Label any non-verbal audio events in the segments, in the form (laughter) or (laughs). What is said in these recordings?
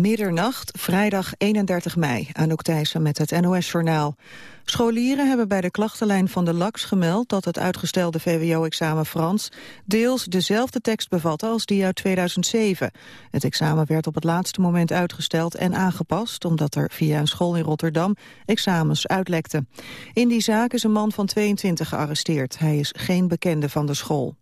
Middernacht, vrijdag 31 mei. Anouk Thijssen met het NOS-journaal. Scholieren hebben bij de klachtenlijn van de LAX gemeld... dat het uitgestelde VWO-examen Frans deels dezelfde tekst bevatte als die uit 2007. Het examen werd op het laatste moment uitgesteld en aangepast... omdat er via een school in Rotterdam examens uitlekten. In die zaak is een man van 22 gearresteerd. Hij is geen bekende van de school.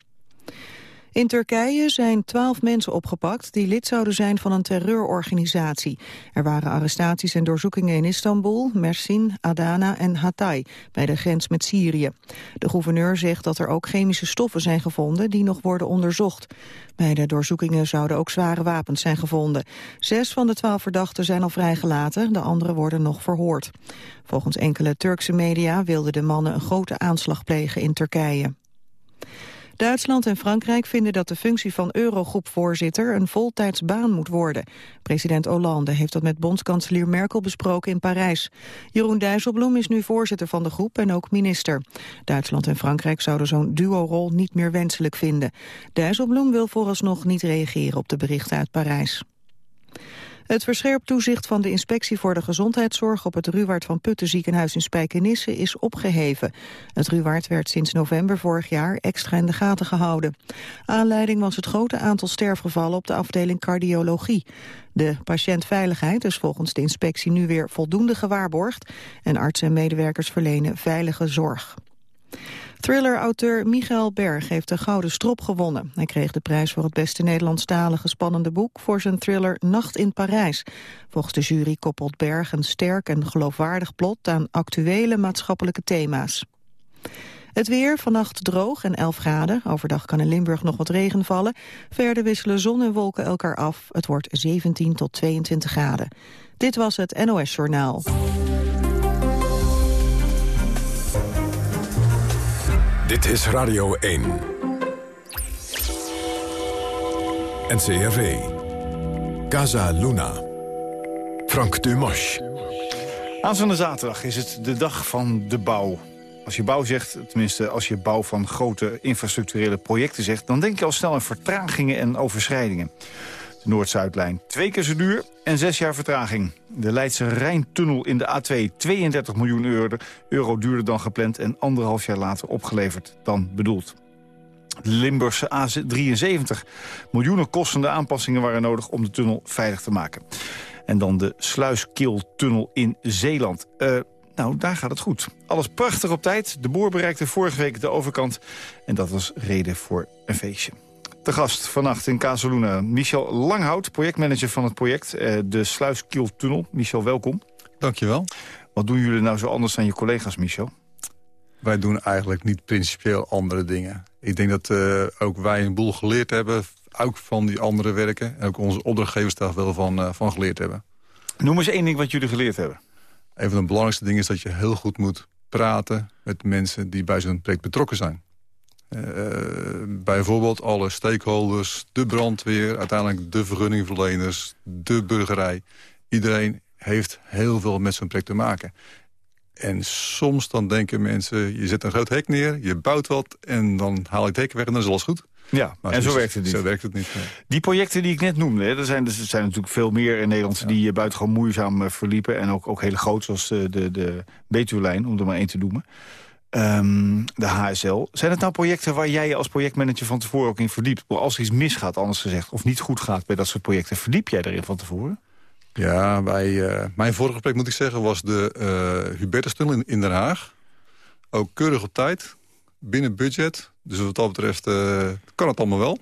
In Turkije zijn twaalf mensen opgepakt die lid zouden zijn van een terreurorganisatie. Er waren arrestaties en doorzoekingen in Istanbul, Mersin, Adana en Hatay, bij de grens met Syrië. De gouverneur zegt dat er ook chemische stoffen zijn gevonden die nog worden onderzocht. Bij de doorzoekingen zouden ook zware wapens zijn gevonden. Zes van de twaalf verdachten zijn al vrijgelaten, de anderen worden nog verhoord. Volgens enkele Turkse media wilden de mannen een grote aanslag plegen in Turkije. Duitsland en Frankrijk vinden dat de functie van Eurogroepvoorzitter een voltijds baan moet worden. President Hollande heeft dat met bondskanselier Merkel besproken in Parijs. Jeroen Dijsselbloem is nu voorzitter van de groep en ook minister. Duitsland en Frankrijk zouden zo'n duo-rol niet meer wenselijk vinden. Dijsselbloem wil vooralsnog niet reageren op de berichten uit Parijs. Het verscherpt toezicht van de Inspectie voor de Gezondheidszorg op het Ruwaard van Putten ziekenhuis in Spijkenisse is opgeheven. Het Ruwaard werd sinds november vorig jaar extra in de gaten gehouden. Aanleiding was het grote aantal sterfgevallen op de afdeling cardiologie. De patiëntveiligheid is volgens de inspectie nu weer voldoende gewaarborgd en artsen en medewerkers verlenen veilige zorg. Thriller-auteur Michael Berg heeft de Gouden Strop gewonnen. Hij kreeg de prijs voor het beste Nederlandstalige spannende boek... voor zijn thriller Nacht in Parijs. Volgens de jury koppelt Berg een sterk en geloofwaardig plot... aan actuele maatschappelijke thema's. Het weer, vannacht droog en 11 graden. Overdag kan in Limburg nog wat regen vallen. Verder wisselen zon en wolken elkaar af. Het wordt 17 tot 22 graden. Dit was het NOS Journaal. Dit is Radio 1. NCRV. Casa Luna. Frank Dumas. Aanstaande zaterdag is het de dag van de bouw. Als je bouw zegt, tenminste als je bouw van grote infrastructurele projecten zegt... dan denk je al snel aan vertragingen en overschrijdingen. Noord-Zuidlijn twee keer zo duur en zes jaar vertraging. De Leidse Rijntunnel in de A2 32 miljoen euro, duurder dan gepland... en anderhalf jaar later opgeleverd dan bedoeld. De Limburgse A73 miljoenen kostende aanpassingen waren nodig... om de tunnel veilig te maken. En dan de Sluiskiltunnel in Zeeland. Uh, nou, daar gaat het goed. Alles prachtig op tijd. De boer bereikte vorige week de overkant. En dat was reden voor een feestje. De gast vannacht in Casaluna, Michel Langhout, projectmanager van het project, eh, de Sluiskieltunnel. Michel, welkom. Dankjewel. Wat doen jullie nou zo anders dan je collega's, Michel? Wij doen eigenlijk niet principieel andere dingen. Ik denk dat uh, ook wij een boel geleerd hebben, ook van die andere werken. En ook onze opdrachtgevers daar wel van, uh, van geleerd hebben. Noem eens één ding wat jullie geleerd hebben. Een van de belangrijkste dingen is dat je heel goed moet praten met mensen die bij zo'n project betrokken zijn. Uh, bijvoorbeeld alle stakeholders, de brandweer, uiteindelijk de vergunningverleners, de burgerij. Iedereen heeft heel veel met zo'n project te maken. En soms dan denken mensen, je zet een groot hek neer, je bouwt wat... en dan haal ik het hek weg en dan is alles goed. Ja, maar en zo, werkt het niet. Zo werkt het niet. Die projecten die ik net noemde, er, zijn, er zijn natuurlijk veel meer in Nederland... Ja. die buitengewoon moeizaam eh, verliepen en ook, ook hele groot... zoals de, de, de Betuwe-lijn, om er maar één te noemen. Um, de HSL. Zijn het nou projecten waar jij als projectmanager van tevoren ook in verdiept? Als er iets misgaat, anders gezegd, of niet goed gaat bij dat soort projecten... verdiep jij erin van tevoren? Ja, bij, uh, mijn vorige project moet ik zeggen was de uh, in, Den Haag. Ook keurig op tijd, binnen budget. Dus wat dat betreft uh, kan het allemaal wel.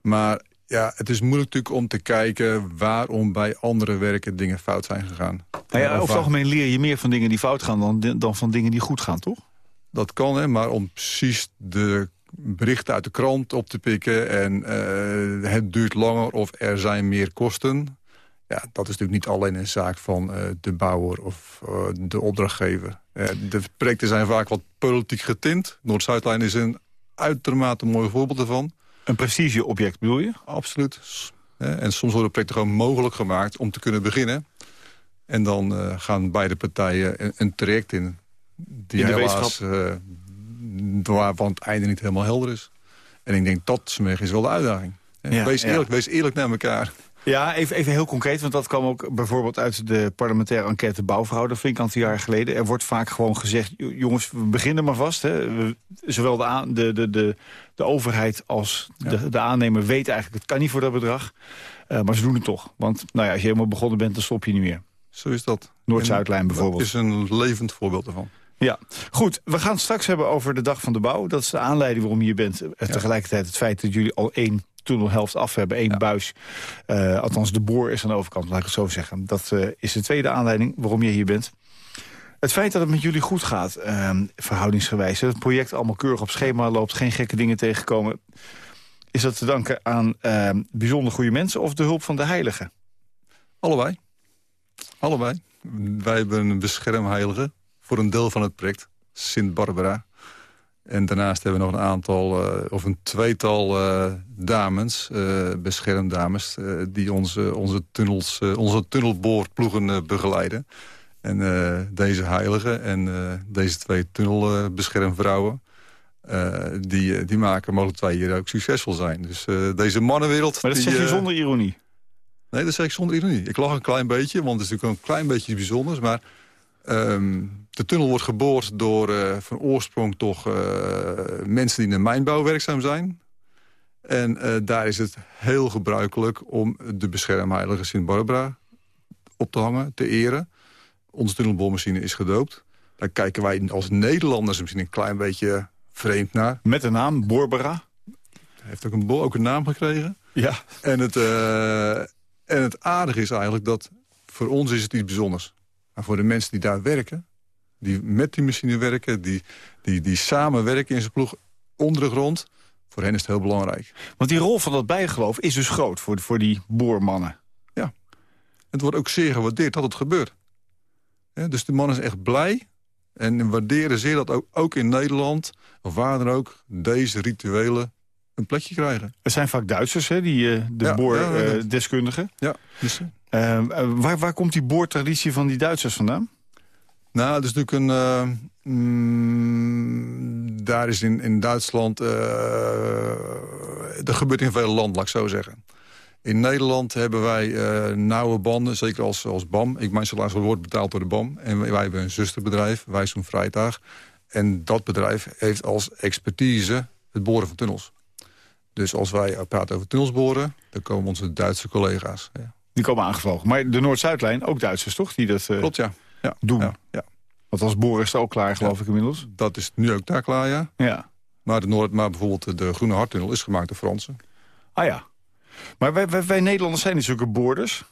Maar ja, het is moeilijk natuurlijk om te kijken waarom bij andere werken dingen fout zijn gegaan. Nou ja, over het algemeen leer je meer van dingen die fout gaan dan, dan van dingen die goed gaan, toch? Dat kan, hè, maar om precies de berichten uit de krant op te pikken... en uh, het duurt langer of er zijn meer kosten... Ja, dat is natuurlijk niet alleen een zaak van uh, de bouwer of uh, de opdrachtgever. de projecten zijn vaak wat politiek getint. Noord-Zuidlijn is een uitermate mooi voorbeeld ervan. Een prestigeobject bedoel je? Absoluut. En soms worden projecten gewoon mogelijk gemaakt om te kunnen beginnen. En dan uh, gaan beide partijen een, een traject in. Die in helaas uh, waarvan het einde niet helemaal helder is. En ik denk dat is wel de uitdaging. Ja, wees, eerlijk, wees eerlijk naar elkaar. Ja, even, even heel concreet, want dat kwam ook bijvoorbeeld uit de parlementaire enquête Bouwvrouw, dat flink aantal jaar geleden. Er wordt vaak gewoon gezegd, jongens, we beginnen maar vast. Hè. zowel de, aan, de, de, de, de overheid als de, de aannemer weet eigenlijk, het kan niet voor dat bedrag. Uh, maar ze doen het toch. Want nou ja, als je helemaal begonnen bent, dan stop je niet meer. Zo is dat. Noord-Zuidlijn bijvoorbeeld. Dat is een levend voorbeeld ervan. Ja, goed. We gaan het straks hebben over de dag van de bouw. Dat is de aanleiding waarom je hier bent. En tegelijkertijd het feit dat jullie al één tunnelhelft af hebben. één buis. Uh, althans, de boor is aan de overkant, laat ik het zo zeggen. Dat uh, is de tweede aanleiding waarom je hier bent. Het feit dat het met jullie goed gaat, uh, verhoudingsgewijs... dat het project allemaal keurig op schema loopt... geen gekke dingen tegenkomen... is dat te danken aan ehm, bijzonder goede mensen... of de hulp van de heiligen? Allebei. Allebei. Wij hebben een beschermheilige voor een deel van het project. Sint Barbara. En daarnaast hebben we nog een aantal, uh, of een tweetal uh, dames, uh, beschermdames... die onze, onze, tunnels, onze tunnelboorploegen begeleiden. En deze heiligen en deze twee tunnelbeschermvrouwen... die, die maken mogelijk wij hier ook succesvol zijn. Dus deze mannenwereld... Maar dat die, zeg je zonder ironie? Nee, dat zeg ik zonder ironie. Ik lach een klein beetje, want het is natuurlijk een klein beetje bijzonders. Maar um, de tunnel wordt geboord door uh, van oorsprong toch uh, mensen die in de mijnbouw werkzaam zijn. En uh, daar is het heel gebruikelijk om de beschermheilige Sint Barbara op te hangen, te eren. Onze tunnelboormachine is gedoopt. Daar kijken wij als Nederlanders misschien een klein beetje vreemd naar. Met de naam Barbara? Heeft ook een, ook een naam gekregen. Ja. En het, en het aardige is eigenlijk dat voor ons is het iets bijzonders. Maar voor de mensen die daar werken, die met die machine werken... die, die, die samenwerken in zijn ploeg onder de grond... voor hen is het heel belangrijk. Want die rol van dat bijgeloof is dus groot voor, voor die boormannen. Ja. Het wordt ook zeer gewaardeerd dat het gebeurt. dus de mannen zijn echt blij en waarderen zeer dat ook, ook in Nederland... of waar dan ook, deze rituelen een plekje krijgen. Er zijn vaak Duitsers, hè, die, uh, de ja, boordeskundigen. Ja, ja, uh, waar, waar komt die boortraditie van die Duitsers vandaan? Nou, dat is natuurlijk een... Uh, mm, daar is in, in Duitsland... Uh, er gebeurt in veel landen, laat ik zo zeggen. In Nederland hebben wij uh, nauwe banden, zeker als, als BAM. Ik mijn salaris wordt betaald door de BAM. En wij, hebben een zusterbedrijf, Wij zo'n Vrijdag. En dat bedrijf heeft als expertise het boren van tunnels. Dus als wij praten over tunnels boren, dan komen onze Duitse collega's. Ja. Die komen aangevlogen. Maar de Noord-Zuidlijn, ook Duitsers toch? Die dat, uh, Klopt, ja. ja. doen. Ja, ja. Want als boren is ook klaar, geloof ik inmiddels. Dat is nu ook daar klaar, ja. ja. Maar, de Noord, maar bijvoorbeeld de Groene Harttunnel is gemaakt door Fransen. Ah ja. Maar wij, wij, wij Nederlanders zijn niet zulke boorders.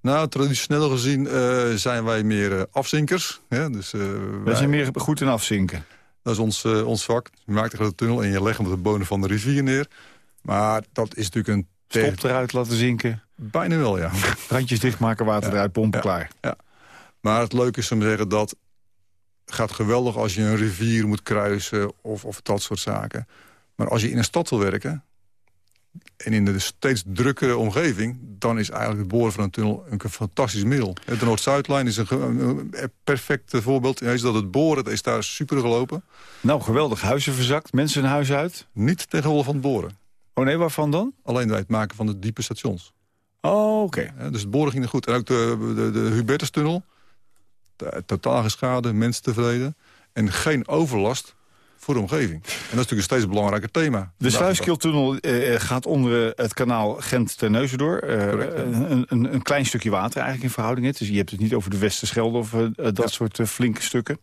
Nou, traditioneel gezien uh, zijn wij meer uh, afzinkers. Hè? Dus, uh, wij, wij, zijn meer goed in afzinken. Dat is ons, ons vak. Je maakt een grote tunnel en je legt hem op de bodem van de rivier neer. Maar dat is natuurlijk een... Stop eruit laten zinken. Bijna wel, ja. Randjes dichtmaken, water ja. eruit, pompen, klaar. Ja. Maar het leuke is om te zeggen dat... gaat geweldig als je een rivier moet kruisen of, of dat soort zaken. Maar als je in een stad wil werken... en in de steeds drukkere omgeving... dan is eigenlijk het boren van een tunnel een fantastisch middel. De Noord-Zuidlijn is een, een, perfect voorbeeld. Is dat het boren is daar super gelopen. Nou, geweldig. Huizen verzakt, mensen hun huis uit. Niet gevolge van het boren. Oh nee, waarvan dan? Alleen bij het maken van de diepe stations. Oh, oké. Okay. dus het boren ging er goed. En ook de, de, de Hubertustunnel. Totaal geschade, mensen tevreden. En geen overlast voor de omgeving. En dat is natuurlijk een steeds belangrijker thema. De Sluiskiltunnel uh, gaat onder het kanaal Gent-Terneuzen door. Uh, Correct, een, een, een, klein stukje water eigenlijk in verhouding. Dus je hebt het niet over de Westerschelde of uh, dat ja. soort flinke stukken.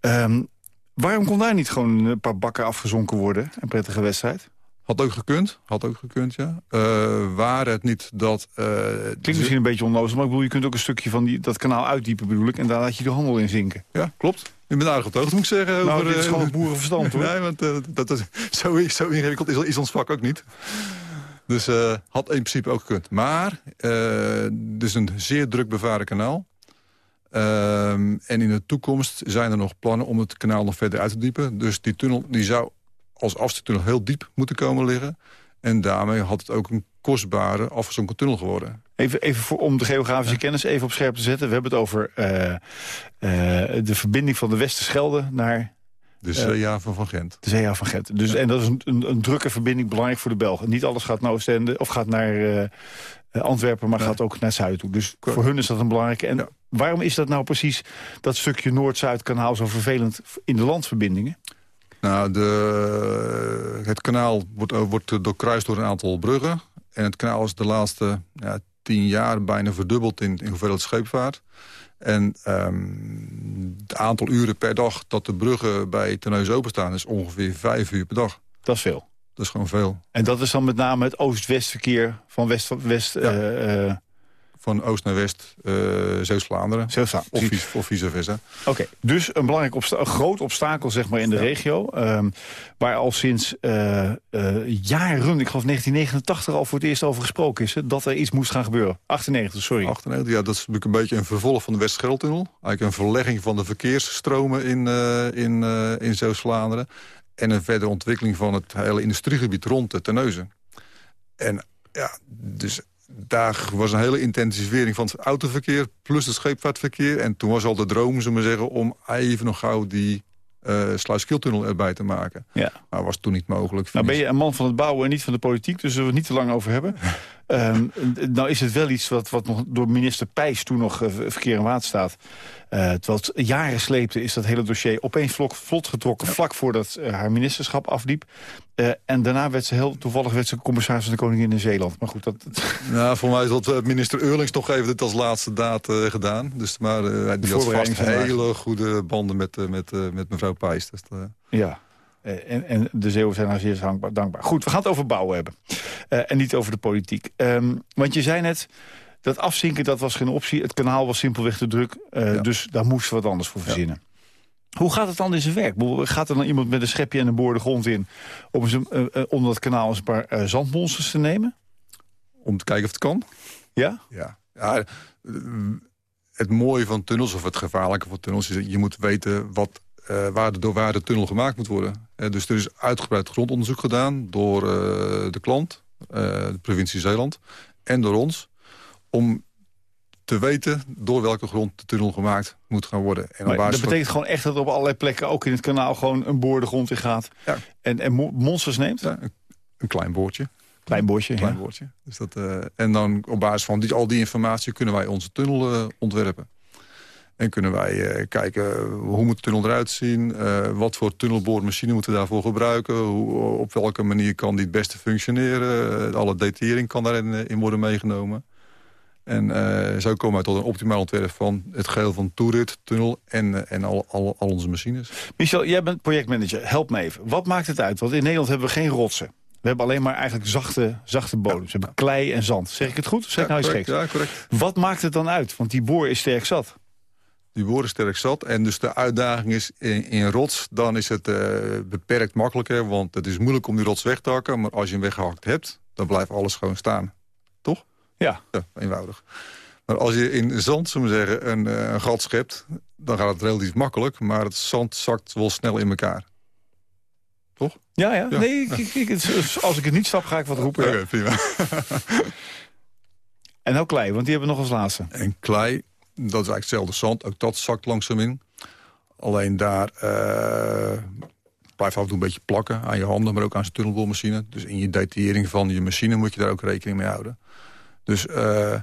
Um, waarom kon daar niet gewoon een paar bakken afgezonken worden? Een prettige wedstrijd? Had ook gekund, had ook gekund, ja. Uh, waar het niet dat... Uh, Klinkt misschien een beetje onnozel, maar ik bedoel, je kunt ook een stukje van die, dat kanaal uitdiepen bedoel ik. En daar laat je de handel in zinken. Ja, klopt. Je bent aardig op de hoogte, moet ik zeggen. Nou, over, dit is gewoon boerenverstand, (laughs) hoor. nee, want uh, dat is, (laughs) zo, zo ingewikkeld is, is ons vak ook niet. Dus had in principe ook gekund. Maar, het is een zeer druk bevaren kanaal. Ehm, en in de toekomst zijn er nog plannen om het kanaal nog verder uit te diepen. Dus die tunnel die zou als afzettunnel heel diep moeten komen liggen. En daarmee had het ook een kostbare afgezonken tunnel geworden. Even, even voor, om de geografische ja. kennis even op scherp te zetten. We hebben het over uh, uh, de verbinding van de Westerschelde naar... De zeehaven van Gent. De zeehaven van Gent. Dus, ja. En dat is een, een, een, drukke verbinding, belangrijk voor de Belgen. Niet alles gaat naar Oostende of gaat naar, uh, Antwerpen, maar gaat ook naar het zuiden toe. Dus voor hun is dat een belangrijke. En waarom is dat nou precies, dat stukje Noord-Zuid-kanaal... zo vervelend in de landverbindingen? Nou, de, het kanaal wordt, wordt doorkruist door een aantal bruggen. En het kanaal is de laatste ja, tien jaar bijna verdubbeld in, in hoeveelheid scheepvaart. En um, het aantal uren per dag dat de bruggen bij Terneuzen openstaan... is ongeveer vijf uur per dag. Dat is veel. Dat is gewoon veel. En dat is dan met name het oost-west-verkeer van west... west ja. uh, van oost naar west, uh, Zeeuws-Vlaanderen. Zeeuws of, vice, of vice versa. Oké, dus een belangrijk obsta een groot obstakel zeg maar, in de ja. regio. Um, waar al sinds uh, uh, jaren, ik geloof 1989 al voor het eerst over gesproken is... Hè, dat er iets moest gaan gebeuren. 98, sorry. 98, ja, dat is natuurlijk een beetje een vervolg van de Westscheltunnel. Eigenlijk een verlegging van de verkeersstromen in, in, in Zeeuws-Vlaanderen. En een verdere ontwikkeling van het hele industriegebied rond de Terneuzen. En ja, dus daar was een hele intensivering van het autoverkeer... plus het scheepvaartverkeer. En toen was al de droom, zullen we zeggen... om even nog gauw die uh, Sluiskiltunnel erbij te maken. Ja. Maar was toen niet mogelijk. Nou ben je een man van het bouwen en niet van de politiek... dus zullen we het niet te lang over hebben. (laughs) um, nou is het wel iets wat, wat nog door minister Pijs toen nog uh, verkeer en waterstaat... Uh, terwijl het jaren sleepte, is dat hele dossier opeens vlot, vlot getrokken... Ja. vlak voordat uh, haar ministerschap afliep. Uh, en daarna werd ze heel toevallig werd ze commissaris van de Koningin in Zeeland. Maar goed, dat... (laughs) Nou, voor mij is dat minister Eurlings toch even dit als laatste daad gedaan. Dus, maar die had vast hele goede banden met, met, met mevrouw Pijs. Dus, ja. En, en, de Zeeuwen zijn haar zeer dankbaar. Goed, we gaan het over bouwen hebben. en niet over de politiek. Um, want je zei net... Dat afzinken dat was geen optie. Het kanaal was simpelweg te druk. Uh, ja. Dus daar moesten we wat anders voor verzinnen. Ja. Hoe gaat het dan in zijn werk? Gaat er dan iemand met een schepje en een boor de grond in... om uh, uh, onder dat kanaal eens een paar zandmonsters te nemen? Om te kijken of het kan? Ja? Ja. ja het mooie van tunnels, of het gevaarlijke van tunnels... is dat je moet weten wat, waar, de, door waar de tunnel gemaakt moet worden. Dus er is uitgebreid grondonderzoek gedaan door de klant... de provincie Zeeland en door ons om te weten door welke grond de tunnel gemaakt moet gaan worden. En dat betekent gewoon echt dat op allerlei plekken, ook in het kanaal... gewoon een boor de grond in gaat ja. en, en monsters neemt? Ja, een, een, klein boordje. Klein boordje, klein ja. boordje. Dus dat, uh, en dan op basis van die, al die informatie kunnen wij onze tunnel uh, ontwerpen. En kunnen wij uh, kijken hoe moet de tunnel eruit zien... wat voor tunnelboormachine moeten we daarvoor gebruiken... Hoe, op welke manier kan die het beste functioneren. alle detaillering kan daarin in worden meegenomen. En uh, zo komen we tot een optimaal ontwerp van het geheel van toerit, tunnel en, uh, en al, al, al, onze machines. Michel, jij bent projectmanager. Help me even. Wat maakt het uit? Want in Nederland hebben we geen rotsen. We hebben alleen maar eigenlijk zachte, zachte bodems. We hebben klei en zand. Zeg ik het goed? Zeg ja, nou correct, ja, correct. Wat maakt het dan uit? Want die boor is sterk zat. Die is sterk zat. En dus de uitdaging is in, in rots, dan is het uh, beperkt makkelijker. Want het is moeilijk om die rots weg te hakken. Maar als je hem weggehakt hebt, dan blijft alles gewoon staan. Toch? Ja. ja. eenvoudig. Maar als je in zand, zullen we zeggen, een, een gat schept... dan gaat het relatief makkelijk, maar het zand zakt wel snel in elkaar. Toch? Ja, ja. ja. Nee, ik, ik, ik, als ik het niet snap, ga ik wat roepen. Oké, okay, prima. en nou klei, want die hebben we nog als laatste. En klei, dat is eigenlijk hetzelfde zand. Ook dat zakt langzaam in. Alleen daar uh, blijft af en toe een beetje plakken aan je handen... maar ook aan zijn tunnelboormachine. Dus in je detaillering van je machine moet je daar ook rekening mee houden. Dus uh,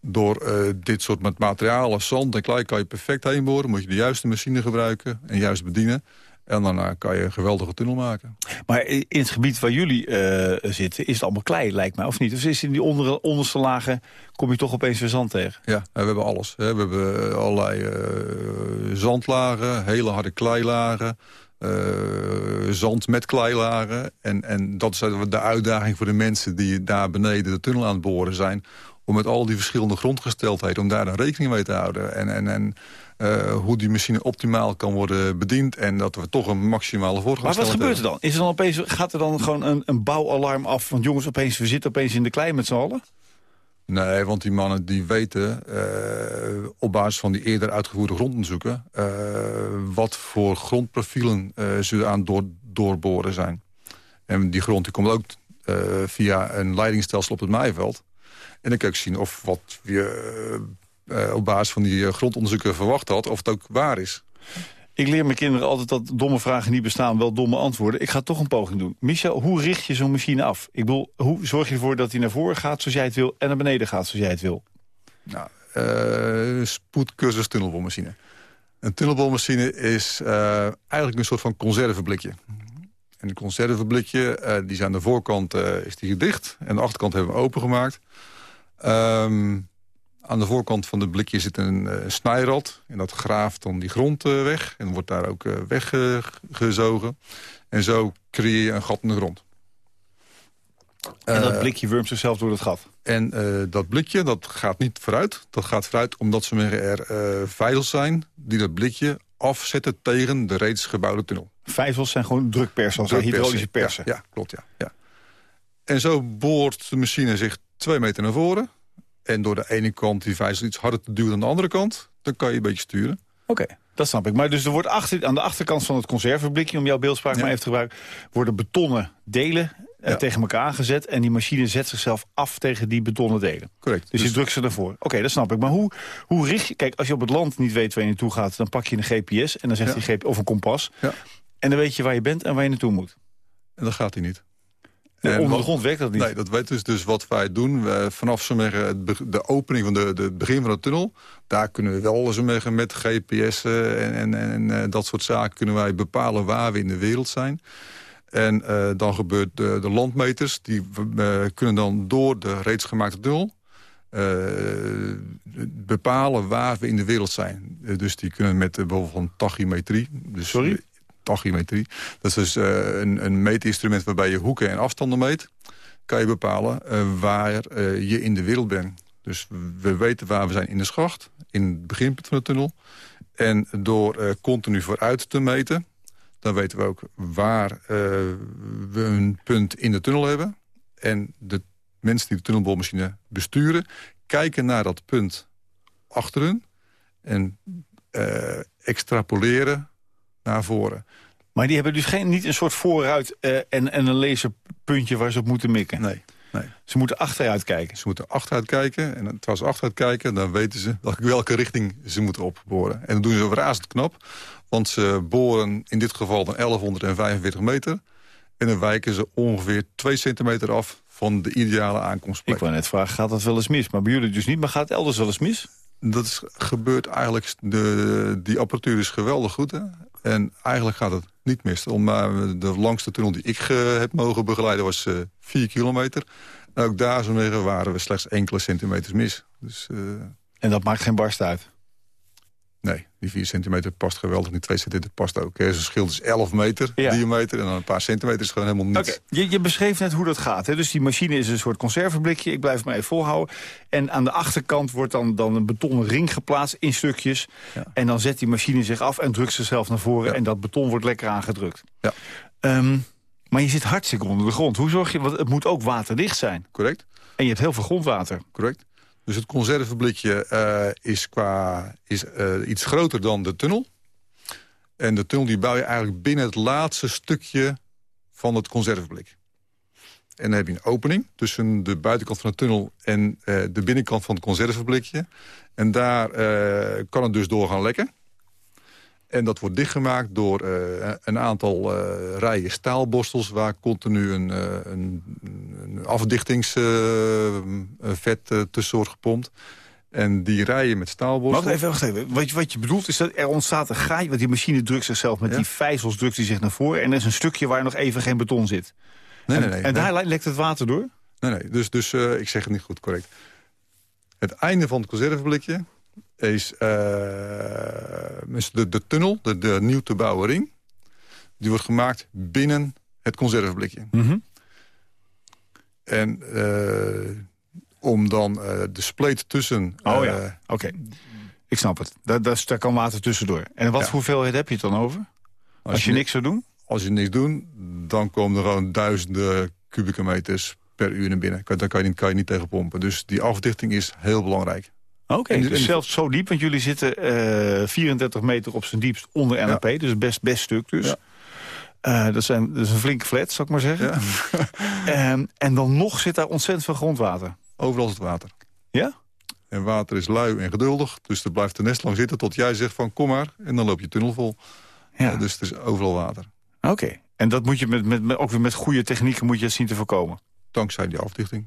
door uh, dit soort met materialen, zand en klei... kan je perfect heen boren. Moet je de juiste machine gebruiken en juist bedienen. En daarna kan je een geweldige tunnel maken. Maar in het gebied waar jullie uh, zitten, is het allemaal klei, lijkt mij, of niet? Of is in die onder, onderste lagen, kom je toch opeens weer zand tegen? Ja, we hebben alles. Hè. We hebben allerlei uh, zandlagen, hele harde kleilagen... Uh, zand met kleilagen. En, en dat is de uitdaging voor de mensen die daar beneden de tunnel aan het boren zijn om met al die verschillende grondgesteldheden... om daar dan rekening mee te houden. En, en, en uh, hoe die machine optimaal kan worden bediend... en dat we toch een maximale voorgang Maar wat gebeurt er dan? Is er dan opeens, gaat er dan gewoon een, een bouwalarm af? Want jongens, opeens, we zitten opeens in de klei met z'n allen? Nee, want die mannen die weten uh, op basis van die eerder uitgevoerde grondonderzoeken... Uh, wat voor grondprofielen ze aan door, doorboren zijn. En die grond die komt ook via een leidingstelsel op het maaiveld. En dan kan ik zien of wat je op basis van die grondonderzoeken verwacht had... of het ook waar is. Ik leer mijn kinderen altijd dat domme vragen niet bestaan, wel domme antwoorden. Ik ga toch een poging doen. Michel, hoe richt je zo'n machine af? Ik bedoel, hoe zorg je ervoor dat hij naar voren gaat zoals jij het wil... en naar beneden gaat zoals jij het wil? Nou, uh, spoedcursus tunnelbolmachine. Een tunnelbolmachine is uh, eigenlijk een soort van conserveblikje. En een conserveblikje, uh, die is aan de voorkant is die dicht... en de achterkant hebben we opengemaakt. Um, aan de voorkant van het blikje zit een uh, snijrad. En dat graaft dan die grond uh, weg. En wordt daar ook uh, weggezogen. en zo creëer je een gat in de grond. En dat blikje wurmt zichzelf door het gat? En dat blikje dat gaat niet vooruit. Dat gaat vooruit omdat ze er vijzels zijn... die dat blikje afzetten tegen de reeds gebouwde tunnel. Vijzels zijn gewoon drukpersen, als hydraulische persen? Ja, ja klopt, ja, ja. En zo boort de machine zich twee meter naar voren en door de ene kant die vijzel iets harder te duwen dan de andere kant... dan kan je een beetje sturen. Oké, dat snap ik. Maar dus er wordt achter, aan de achterkant van het conserveblikje... om jouw beeldspraak maar even te gebruiken... worden betonnen delen eh, tegen elkaar aangezet... en die machine zet zichzelf af tegen die betonnen delen. Correct. Dus, je drukt ze ervoor. Oké, dat snap ik. Maar hoe, hoe richt je... Kijk, als je op het land niet weet waar je naartoe gaat... dan pak je een GPS en dan zegt ja. GPS, of een kompas... Ja. en dan weet je waar je bent en waar je naartoe moet. En dat gaat hij niet. Onder de grond werkt dat niet? Nee, dat weet dus, dus wat wij doen. We, vanaf zo de opening van de, de begin van de tunnel... daar kunnen we wel zo met GPS en, en, en, en, dat soort zaken... kunnen wij bepalen waar we in de wereld zijn. En uh, dan gebeurt de, de landmeters... die uh, kunnen dan door de reeds gemaakte tunnel... Uh, bepalen waar we in de wereld zijn. dus die kunnen met bijvoorbeeld tachymetrie... Dus Sorry? Tachymetrie. Dat is dus uh, een, een meetinstrument waarbij je hoeken en afstanden meet. Kan je bepalen uh, waar uh, je in de wereld bent. Dus we weten waar we zijn in de schacht, in het beginpunt van de tunnel. En door continu vooruit te meten, dan weten we ook waar we een punt in de tunnel hebben. En de mensen die de tunnelbolmachine besturen, kijken naar dat punt achter hun. En extrapoleren naar voren. Maar die hebben dus geen, niet een soort vooruit uh, en, en een laserpuntje waar ze op moeten mikken? Nee. nee. Ze moeten achteruit kijken? Ze moeten achteruit kijken. En terwijl ze achteruit kijken, dan weten ze welke richting ze moeten opboren. En dat doen ze razend knap. Want ze boren in dit geval dan 1145 meter. En dan wijken ze ongeveer 2 centimeter af van de ideale aankomstplek. Ik wou net vragen, gaat dat wel eens mis? Maar bij jullie dus niet, maar gaat het elders wel eens mis? Dat is, gebeurt eigenlijk, de, die apparatuur is geweldig goed. Hè? En eigenlijk gaat het niet mis. Maar de langste tunnel die ik uh, heb mogen begeleiden was uh, 4 kilometer. En ook daar zo waren we slechts enkele centimeters mis. Dus. En dat maakt geen barst uit? Nee, die 4 centimeter past geweldig. Die 2 centimeter past ook. Zo'n schild is 11 meter ja. diameter. En dan een paar centimeter is gewoon helemaal niets. Okay. Je, je, beschreef net hoe dat gaat. Hè? Dus die machine is een soort conserveblikje. Ik blijf het maar even volhouden. En aan de achterkant wordt dan, dan een betonnen ring geplaatst in stukjes. Ja. En dan zet die machine zich af en drukt zichzelf naar voren. Ja. En dat beton wordt lekker aangedrukt. Ja. Um, maar je zit hartstikke onder de grond. Hoe zorg je, want het moet ook waterdicht zijn. Correct. En je hebt heel veel grondwater. Correct. Dus het conserveblikje uh, is, qua, is uh, iets groter dan de tunnel. En de tunnel die bouw je eigenlijk binnen het laatste stukje van het conserveblik. En dan heb je een opening tussen de buitenkant van de tunnel... en uh, de binnenkant van het conserveblikje. En daar kan het dus door gaan lekken. En dat wordt dichtgemaakt door uh, een aantal uh, rijen staalborstels... waar continu een, uh, een, een afdichtingsvet tussen wordt gepompt. En die rijen met staalborstels... Wacht even, wacht even. Wat, je, wat je bedoelt is dat er ontstaat een gaai... want die machine drukt zichzelf met ja? die vijzels drukt hij zich naar voren... en er is een stukje waar nog even geen beton zit. Nee, en, nee, nee. En daar nee. lekt het water door? Nee, nee. Dus, dus ik zeg het niet goed correct. Het einde van het conserveblikje is uh, de, de tunnel, de, de nieuw te bouwen ring... die wordt gemaakt binnen het conserveblikje. Mm -hmm. En uh, om dan uh, de spleet tussen... Oh ja, oké. Okay. Ik snap het. Daar, daar, daar kan water tussendoor. En wat ja. hoeveelheid heb je het dan over? Als, als je, je niks zou doen? Als je niks doet, dan komen er gewoon duizenden kubieke meters per uur naar binnen. Daar kan je, niet, kan je niet tegen pompen. Dus die afdichting is heel belangrijk. Oké, okay, dus, dus zelfs zo diep, want jullie zitten uh, 34 meter op zijn diepst onder NAP. Ja. Dus best, best stuk dus. Ja. Uh, dat, zijn, dat is een flinke flat, zou ik maar zeggen. Ja. (laughs) en dan nog zit daar ontzettend veel grondwater. Overal is het water. Ja? En water is lui en geduldig. Dus er blijft er nest lang zitten tot jij zegt van kom maar. En dan loop je tunnel vol. Ja. dus het is overal water. Oké. En dat moet je met, met, met, ook weer met goede technieken moet je zien te voorkomen. Dankzij die afdichting.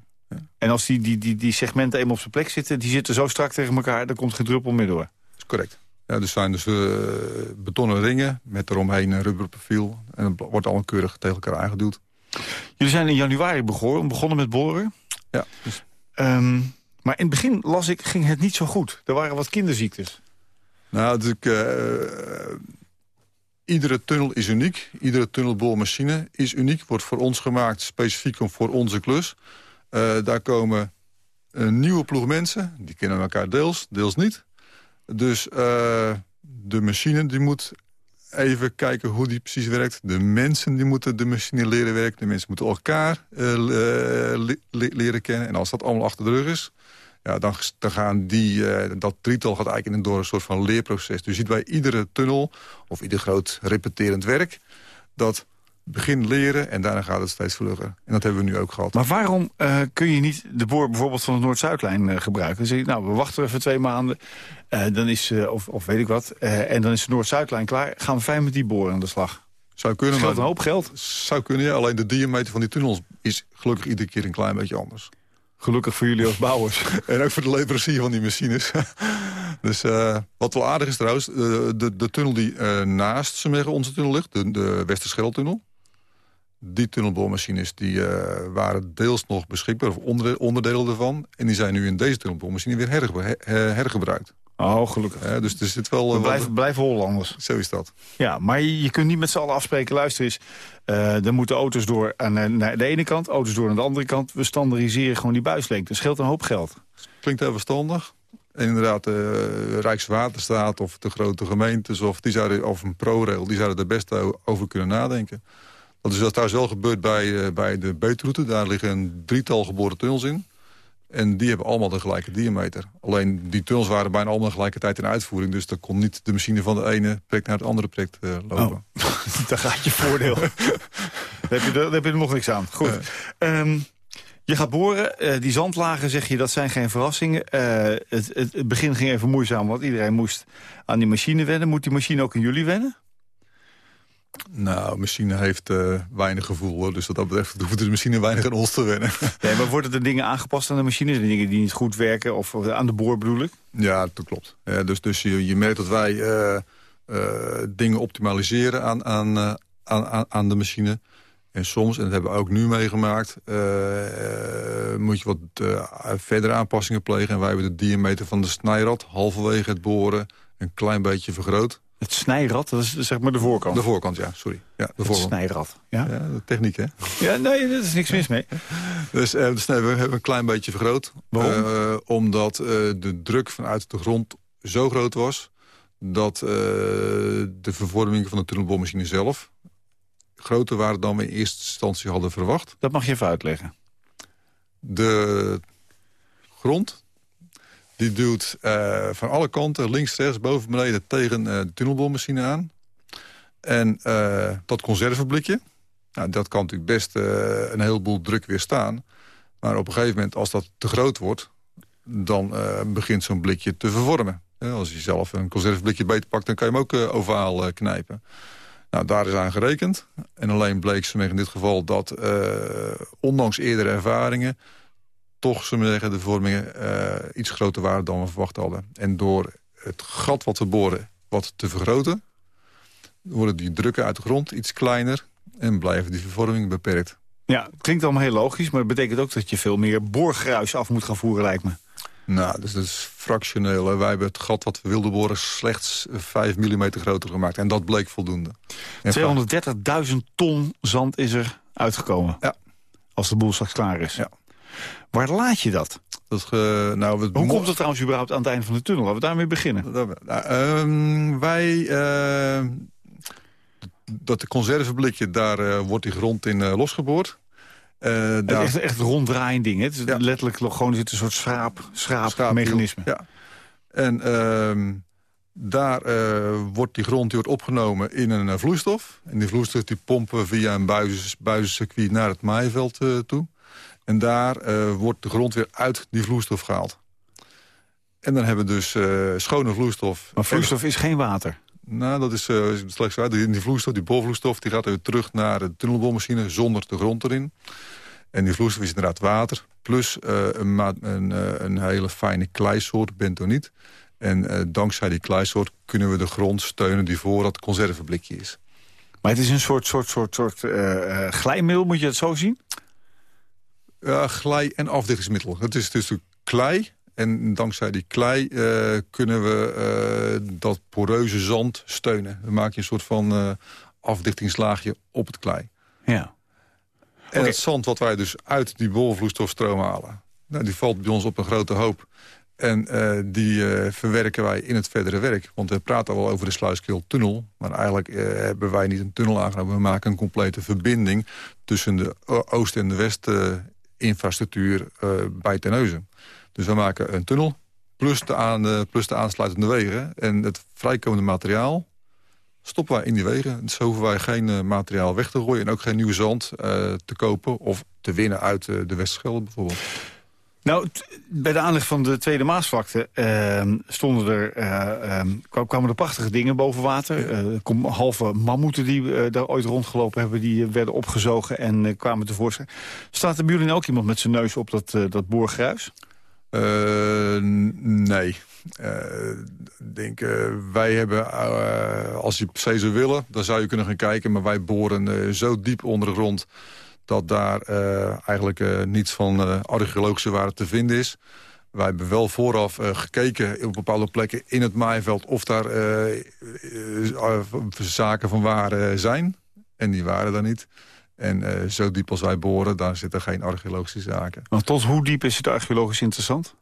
En als die, die, die, die segmenten eenmaal op zijn plek zitten... die zitten zo strak tegen elkaar, daar komt geen druppel meer door. Dat is correct. Ja, er zijn dus uh, betonnen ringen met eromheen een rubberprofiel. En dat wordt allemaal keurig tegen elkaar aangeduwd. Jullie zijn in januari begonnen, begonnen met boren. Ja. Dus... Um, maar in het begin las ik, ging het niet zo goed. Er waren wat kinderziektes. Nou, dus ik, uh, iedere tunnel is uniek. Iedere tunnelboormachine is uniek. Wordt voor ons gemaakt specifiek voor onze klus. Uh, daar komen een nieuwe ploeg mensen. Die kennen elkaar deels, deels niet. Dus uh, de machine die moet even kijken hoe die precies werkt. De mensen die moeten de machine leren werken. De mensen moeten elkaar le leren kennen. En als dat allemaal achter de rug is... Ja, dan, dan gaan die, dat drietal gaat eigenlijk door een soort van leerproces. Dus je ziet bij iedere tunnel of ieder groot repeterend werk... dat begin leren en daarna gaat het steeds vlugger. En dat hebben we nu ook gehad. Maar waarom uh, kun je niet de boor bijvoorbeeld van de Noord-Zuidlijn uh, gebruiken? Dan zeg je, nou, we wachten even twee maanden, uh, dan is, of, of weet ik wat... en dan is de Noord-Zuidlijn klaar, gaan we fijn met die boor aan de slag. Zou kunnen, maar een hoop geld. Zou kunnen, ja. Alleen de diameter van die tunnels is gelukkig iedere keer een klein beetje anders. Gelukkig voor jullie als bouwers. (laughs) en ook voor de leverancier van die machines. (laughs) dus uh, wat wel aardig is trouwens, de, de, de tunnel die uh, naast onze tunnel ligt... de, de Westerscheldtunnel... die tunnelboormachines die, uh, waren deels nog beschikbaar... of onder, onderdelen ervan. En die zijn nu in deze tunnelboormachine weer herge, her, hergebruikt. Oh, gelukkig. Dus er zit wel... We blijven, blijven Hollanders. Zo is dat. Ja, maar je, kunt niet met z'n allen afspreken. Luister eens, uh, er moeten auto's door aan, naar de ene kant, auto's door aan de andere kant. We standaardiseren gewoon die buislengte. Dat scheelt een hoop geld. Klinkt heel verstandig. En inderdaad, de Rijkswaterstaat of de grote gemeentes of, die zouden, of een ProRail... die zouden er best over kunnen nadenken. Dat is trouwens wel gebeurd bij, uh, bij de beetroute. Daar liggen een drietal geboren tunnels in. En die hebben allemaal de gelijke diameter. Alleen die tunnels waren bijna allemaal tegelijkertijd in uitvoering. Dus dan kon niet de machine van de ene project naar het andere project uh, lopen. Oh, (laughs) daar gaat je voordeel. (laughs) daar, heb je, daar heb je er nog niks aan. Goed. Uh. Um, je gaat boren. Uh, die zandlagen, zeg je, dat zijn geen verrassingen. Het, het, het, begin ging even moeizaam, want iedereen moest aan die machine wennen. Moet die machine ook in jullie wennen? Nou, machine heeft uh, weinig gevoel. Hoor. Dus wat dat betreft (laughs) hoeft de machine weinig aan ons te wennen. (laughs) Nee, maar worden er dingen aangepast aan de machine? De dingen die niet goed werken? Of aan de boor bedoel ik? Ja, dat klopt. Ja, dus dus je, je merkt dat wij uh, uh, dingen optimaliseren aan, aan, aan, aan de machine. En soms, en dat hebben we ook nu meegemaakt... moet je wat verdere aanpassingen plegen. En wij hebben de diameter van de snijrad halverwege het boren... een klein beetje vergroot. Het snijrad, dat is zeg maar de voorkant. De voorkant, ja, sorry. Ja, de het voorkant. snijrad, ja? Ja, de techniek, hè? Ja, nee, er is niks mis mee. Dus uh, snij hebben we een klein beetje vergroot. Waarom? Uh, omdat uh, de druk vanuit de grond zo groot was... dat de vervorming van de tunnelboormachine zelf... groter waren dan we in eerste instantie hadden verwacht. Dat mag je even uitleggen. De grond die duwt uh, van alle kanten, links, rechts, boven, beneden... tegen uh, de tunnelboormachine aan. En uh, dat conserveblikje, nou, dat kan natuurlijk best een heleboel druk weerstaan. Maar op een gegeven moment, als dat te groot wordt... dan begint zo'n blikje te vervormen. als je zelf een conserveblikje beter pakt, dan kan je hem ook ovaal knijpen. Nou, daar is aan gerekend. En alleen bleek in dit geval dat, ondanks eerdere ervaringen toch, zullen we zeggen, de vormingen uh, iets groter waren dan we verwacht hadden. En door het gat wat we boren wat te vergroten... worden die drukken uit de grond iets kleiner en blijven die vervormingen beperkt. Ja, klinkt allemaal heel logisch, maar dat betekent ook dat je veel meer boorgruis af moet gaan voeren, lijkt me. Nou, dus dat is fractioneel. Hè. Wij hebben het gat wat we wilden boren slechts 5 mm groter gemaakt. En dat bleek voldoende. 230.000 ton zand is er uitgekomen. Ja. Als de boel straks klaar is. Ja. Waar laat je dat? dat nou, Hoe komt het trouwens überhaupt aan het einde van de tunnel? Laten we daarmee beginnen. Dat, uh, um, wij... Uh, dat de conserveblikje, daar uh, wordt die grond in uh, losgeboord. Daar... Echt, echt ronddraaiend ding. Hè? Het is ja. letterlijk gewoon zit een soort schraap, schraap, schraap mechanisme. Ja. En uh, daar wordt die grond die wordt opgenomen in een vloeistof. En die vloeistof die pompen via een buizencircuit naar het maaiveld toe. En daar uh, wordt de grond weer uit die vloeistof gehaald. En dan hebben we dus uh, schone vloeistof. Maar vloeistof is geen water? Nou, dat is uh, slechts uit. Die, die vloeistof, die bolvloeistof, die gaat weer terug naar de tunnelboormachine zonder de grond erin. En die vloeistof is inderdaad water. Plus uh, een, een, een, hele fijne kleisoort, bentoniet. En dankzij die kleisoort kunnen we de grond steunen die voor dat conserveblikje is. Maar het is een soort, soort, soort, soort glijmiddel, moet je het zo zien? Ja, glij- en afdichtingsmiddel. Het is dus de klei en dankzij die klei uh, kunnen we uh, dat poreuze zand steunen. Maak je een soort van uh, afdichtingslaagje op het klei. Ja. En het zand wat wij dus uit die bolvloeistofstroom halen... Nou, die valt bij ons op een grote hoop. En die verwerken wij in het verdere werk. Want we praten al wel over de Sluiskeel-tunnel. Maar eigenlijk hebben wij niet een tunnel aangenomen. We maken een complete verbinding tussen de oost- en de west-infrastructuur bij Terneuzen. Dus we maken een tunnel plus de, aan, plus de aansluitende wegen. En het vrijkomende materiaal stoppen wij in die wegen. Dus hoeven wij geen uh, materiaal weg te gooien... en ook geen nieuwe zand te kopen of te winnen uit de Westschelde bijvoorbeeld. Nou, bij de aanleg van de Tweede Maasvlakte ehm, stonden er, ehm, kwamen er prachtige dingen boven water. Ja. halve mammoeten die daar ooit rondgelopen hebben, die werden opgezogen en kwamen tevoorschijn. Staat er bij jullie ook iemand met zijn neus op dat, dat boorgruis? Uh, nee. Uh, denk, uh, wij hebben, als je per se zou willen, dan zou je kunnen gaan kijken. Maar wij boren zo diep onder de grond dat daar eigenlijk niets van archeologische waarde te vinden is. Wij hebben wel vooraf gekeken op bepaalde plekken in het maaiveld... of daar zaken van waarde zijn. En die waren daar niet. En zo diep als wij boren, daar zitten geen archeologische zaken. Want tot hoe diep is het archeologisch interessant?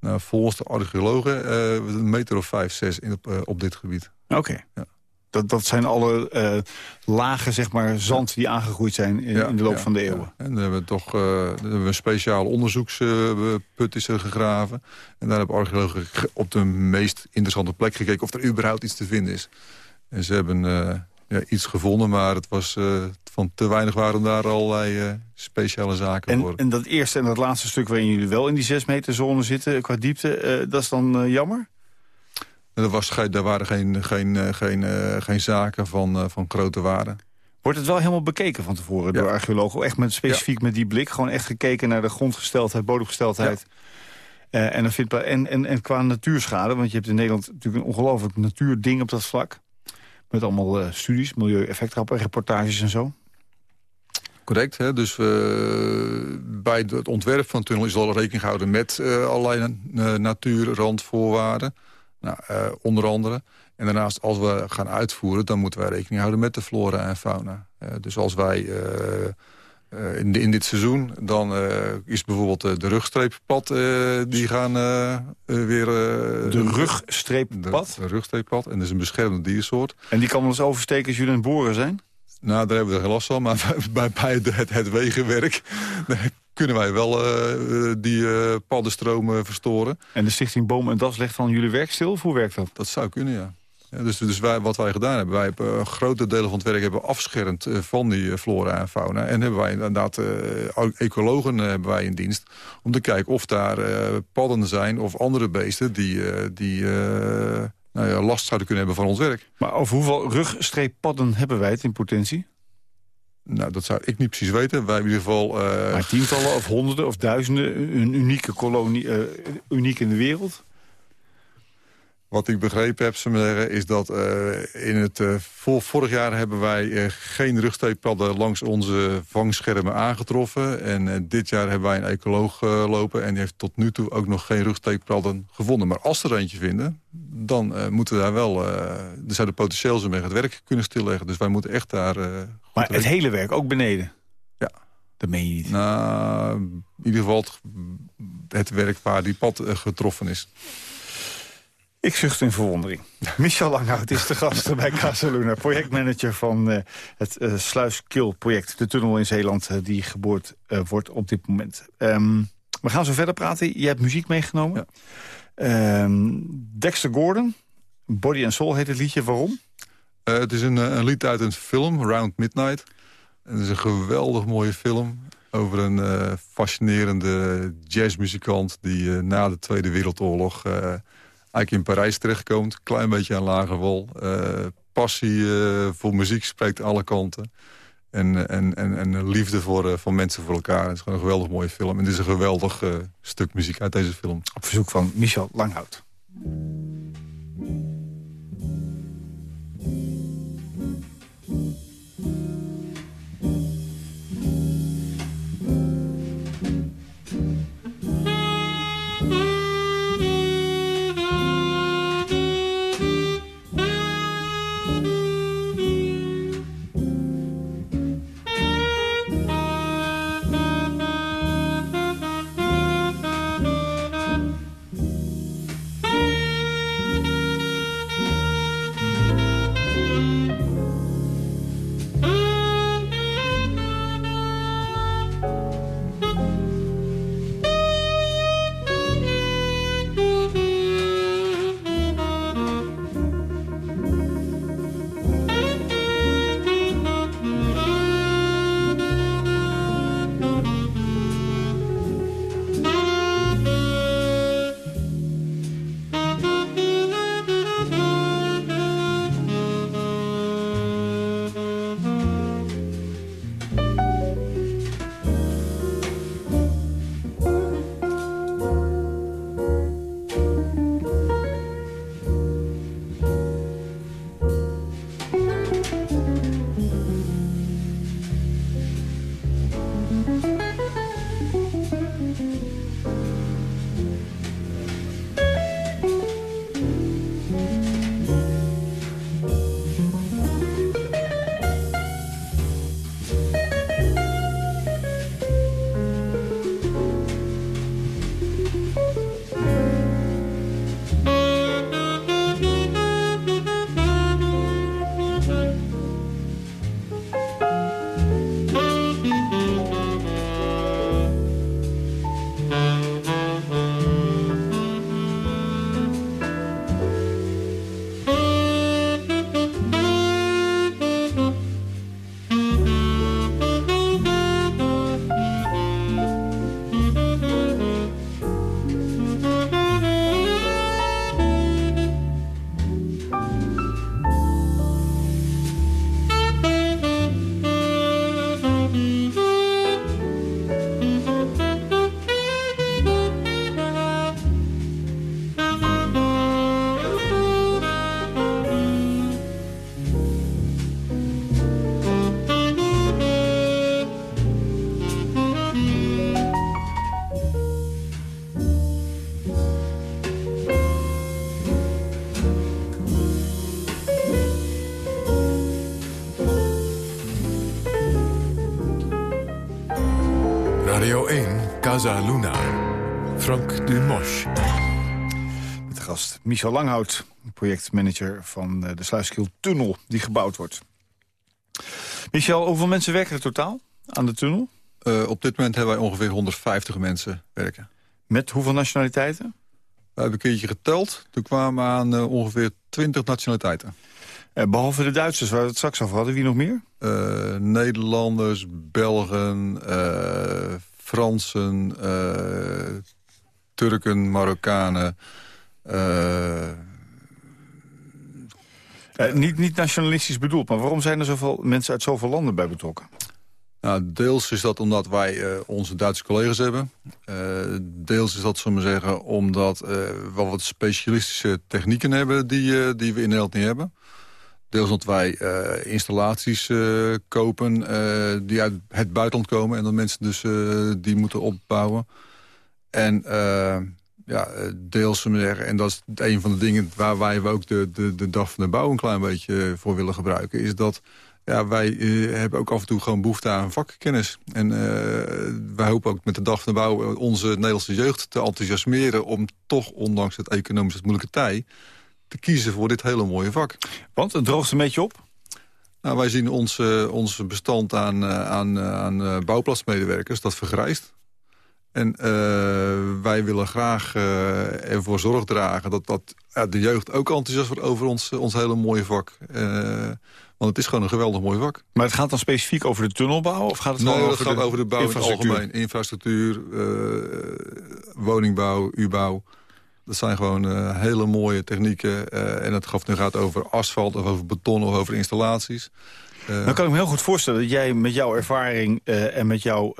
Nou, volgens de archeologen een meter of vijf, zes in op, op dit gebied. Oké. Okay. Ja. Dat, dat zijn alle lagen, zeg maar, zand die aangegroeid zijn in, ja, in de loop ja, van de eeuwen. En dan hebben we toch hebben we een speciaal onderzoeksput is er gegraven. En daar hebben archeologen op de meest interessante plek gekeken... of er überhaupt iets te vinden is. En ze hebben ja, iets gevonden, maar het was uh, van te weinig waren daar allerlei uh, speciale zaken en, voor. En dat eerste en dat laatste stuk waarin jullie wel in die 6 meter zone zitten qua diepte, uh, dat is dan jammer? Er, was, waren geen, geen, geen, geen zaken van, van grote waarde. Wordt het wel helemaal bekeken van tevoren ja. door archeologen? Echt met, specifiek ja. met die blik? Gewoon echt gekeken naar de grondgesteldheid, bodemgesteldheid? Ja. en, dan vindt, en, en, en qua natuurschade, want je hebt in Nederland natuurlijk een ongelooflijk natuurding op dat vlak. Met allemaal uh, studies, milieu-effectrapportages en zo. Correct, hè? dus uh, bij het ontwerp van de tunnel is al rekening gehouden met allerlei natuurrandvoorwaarden. Nou, onder andere. En daarnaast, als we gaan uitvoeren, dan moeten wij rekening houden met de flora en fauna. dus als wij in, de, in, dit seizoen, dan is bijvoorbeeld de rugstreeppad, die gaan weer... de rugstreeppad? De, de rugstreeppad, en dat is een beschermde diersoort. En die kan wel eens oversteken als jullie aan het boren zijn? Nou, daar hebben we er geen last van. Maar (laughs) bij, bij het, het wegenwerk (laughs) kunnen wij wel uh, die uh, paddenstromen verstoren. En de stichting Boom en Das legt van jullie werk stil? Of hoe werkt dat? Dat zou kunnen, ja. ja dus dus wij, wat wij gedaan hebben, wij hebben grote delen van het werk hebben afschermd van die flora en fauna. En hebben wij inderdaad ecologen hebben wij in dienst om te kijken of daar padden zijn of andere beesten die... die nou ja, last zouden kunnen hebben van ons werk. Maar over hoeveel rugstreeppadden hebben wij het in potentie? Nou, dat zou ik niet precies weten. Wij in ieder geval... Uh... Maar tientallen of honderden of duizenden, een unieke kolonie, uh, uniek in de wereld? Wat ik begrepen heb, zeggen, is dat uh, in het uh, vol, vorig jaar hebben wij uh, geen rugstreeppadden langs onze vangschermen aangetroffen. En dit jaar hebben wij een ecoloog lopen en die heeft tot nu toe ook nog geen rugstreeppadden gevonden. Maar als ze er eentje vinden, dan moeten we daar wel, er zouden potentieel zo mee het werk kunnen stilleggen. Dus wij moeten echt daar... maar het hele werk, ook beneden? Ja. Dat meen je niet? Nou, in ieder geval het, het werk waar die pad getroffen is. Ik zucht in verwondering. (laughs) Michel Langhout is de gast bij (laughs) Casaluna, projectmanager van uh, het uh, Sluiskil-project. De tunnel in Zeeland uh, die geboord wordt op dit moment. Um, we gaan zo verder praten. Je hebt muziek meegenomen. Ja. Um, Dexter Gordon, Body and Soul heet het liedje. Waarom? het is een, een, lied uit een film, Round Midnight. Het is een geweldig mooie film over een fascinerende jazzmuzikant... die na de Tweede Wereldoorlog eigenlijk in Parijs terechtkomt. Klein beetje aan lage wol. passie voor muziek spreekt alle kanten. En, en, en, en liefde voor, voor mensen voor elkaar. Het is gewoon een geweldig mooie film. En dit is een geweldig stuk muziek uit deze film. Op verzoek van Michel Langhout. Casa Luna. Frank Dumosch. Met gast Michel Langhout, projectmanager van eh, de Sluiskiel Tunnel die gebouwd wordt. Michel, hoeveel mensen werken er totaal aan de tunnel? Uh, op dit moment hebben wij ongeveer 150 mensen werken. Met hoeveel nationaliteiten? We hebben een keertje geteld. Toen kwamen we aan uh, ongeveer 20 nationaliteiten. Uh, behalve de Duitsers, waar we het straks over hadden, wie nog meer? Nederlanders, Belgen, Fransen, uh, Turken, Marokkanen... Uh... niet, niet nationalistisch bedoeld, maar waarom zijn er zoveel mensen uit zoveel landen bij betrokken? Nou, deels is dat omdat wij uh, onze Duitse collega's hebben. Uh, deels is dat, zullen we zeggen, omdat uh, we wat specialistische technieken hebben... die, die we in Nederland niet hebben. Deels omdat wij uh, installaties uh, kopen uh, die uit het buitenland komen... en dat mensen dus die moeten opbouwen. En ja, deels, en dat is een van de dingen... waar wij ook de, de, de dag van de bouw een klein beetje voor willen gebruiken... is dat ja, wij hebben ook af en toe gewoon behoefte aan vakkennis. En wij hopen ook met de dag van de bouw onze Nederlandse jeugd te enthousiasmeren... om toch, ondanks het economisch moeilijke tij te kiezen voor dit hele mooie vak. Want het droogt een beetje op? Nou, wij zien ons, uh, ons bestand aan, uh, aan, uh, aan bouwplatsmedewerkers, dat vergrijst. En wij willen graag ervoor zorg dragen dat, dat de jeugd ook enthousiast wordt over ons, ons hele mooie vak. want het is gewoon een geweldig mooi vak. Maar het gaat dan specifiek over de tunnelbouw? Of gaat het nee, over, het gaat de over de bouw in het algemeen. Infrastructuur, woningbouw, ubouw. Dat zijn gewoon uh, hele mooie technieken. Uh, en het gaf nu gaat over asfalt of over beton of over installaties. Uh, Dan kan ik me heel goed voorstellen dat jij met jouw ervaring en met jouw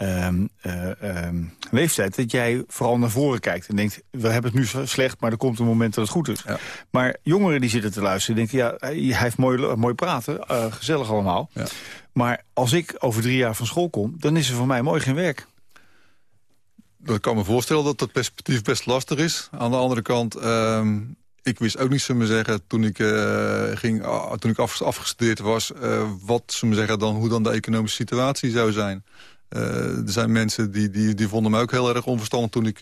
Ehm, eh, ehm, leeftijd... dat jij vooral naar voren kijkt en denkt... we hebben het nu slecht, maar er komt een moment dat het goed is. Ja. Maar jongeren die zitten te luisteren denken... ja, hij heeft mooi, mooi praten, uh, gezellig allemaal. Ja. Maar als ik over drie jaar van school kom... dan is er voor mij mooi geen werk. Ik kan me voorstellen dat dat perspectief best lastig is. Aan de andere kant... Ehm, ik wist ook niet, zullen zeggen, toen ik, uh, ging, uh, toen ik af, afgestudeerd was... Uh, wat, zullen zeggen, dan, hoe dan de economische situatie zou zijn. Uh, er zijn mensen die, die, die vonden me ook heel erg onverstandig toen ik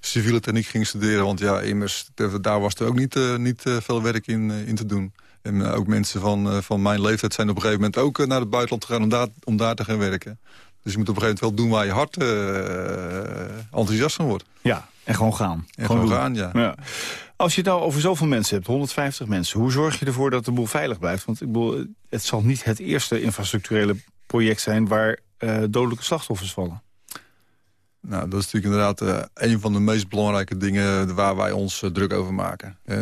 civiele techniek ging studeren. Want ja, immers, daar was er ook niet, niet veel werk in, in te doen. En ook mensen van, van mijn leeftijd zijn op een gegeven moment ook naar het buitenland gegaan om daar, om daar te gaan werken. Dus je moet op een gegeven moment wel doen waar je hart enthousiast van wordt. Ja, en gewoon gaan. En gewoon, gaan, ja. ja. Als je het nou over zoveel mensen hebt, 150 mensen... hoe zorg je ervoor dat de boel veilig blijft? Want ik bedoel, het zal niet het eerste infrastructurele project zijn... waar uh, dodelijke slachtoffers vallen. Nou, dat is natuurlijk inderdaad uh, een van de meest belangrijke dingen waar wij ons uh, druk over maken. Uh,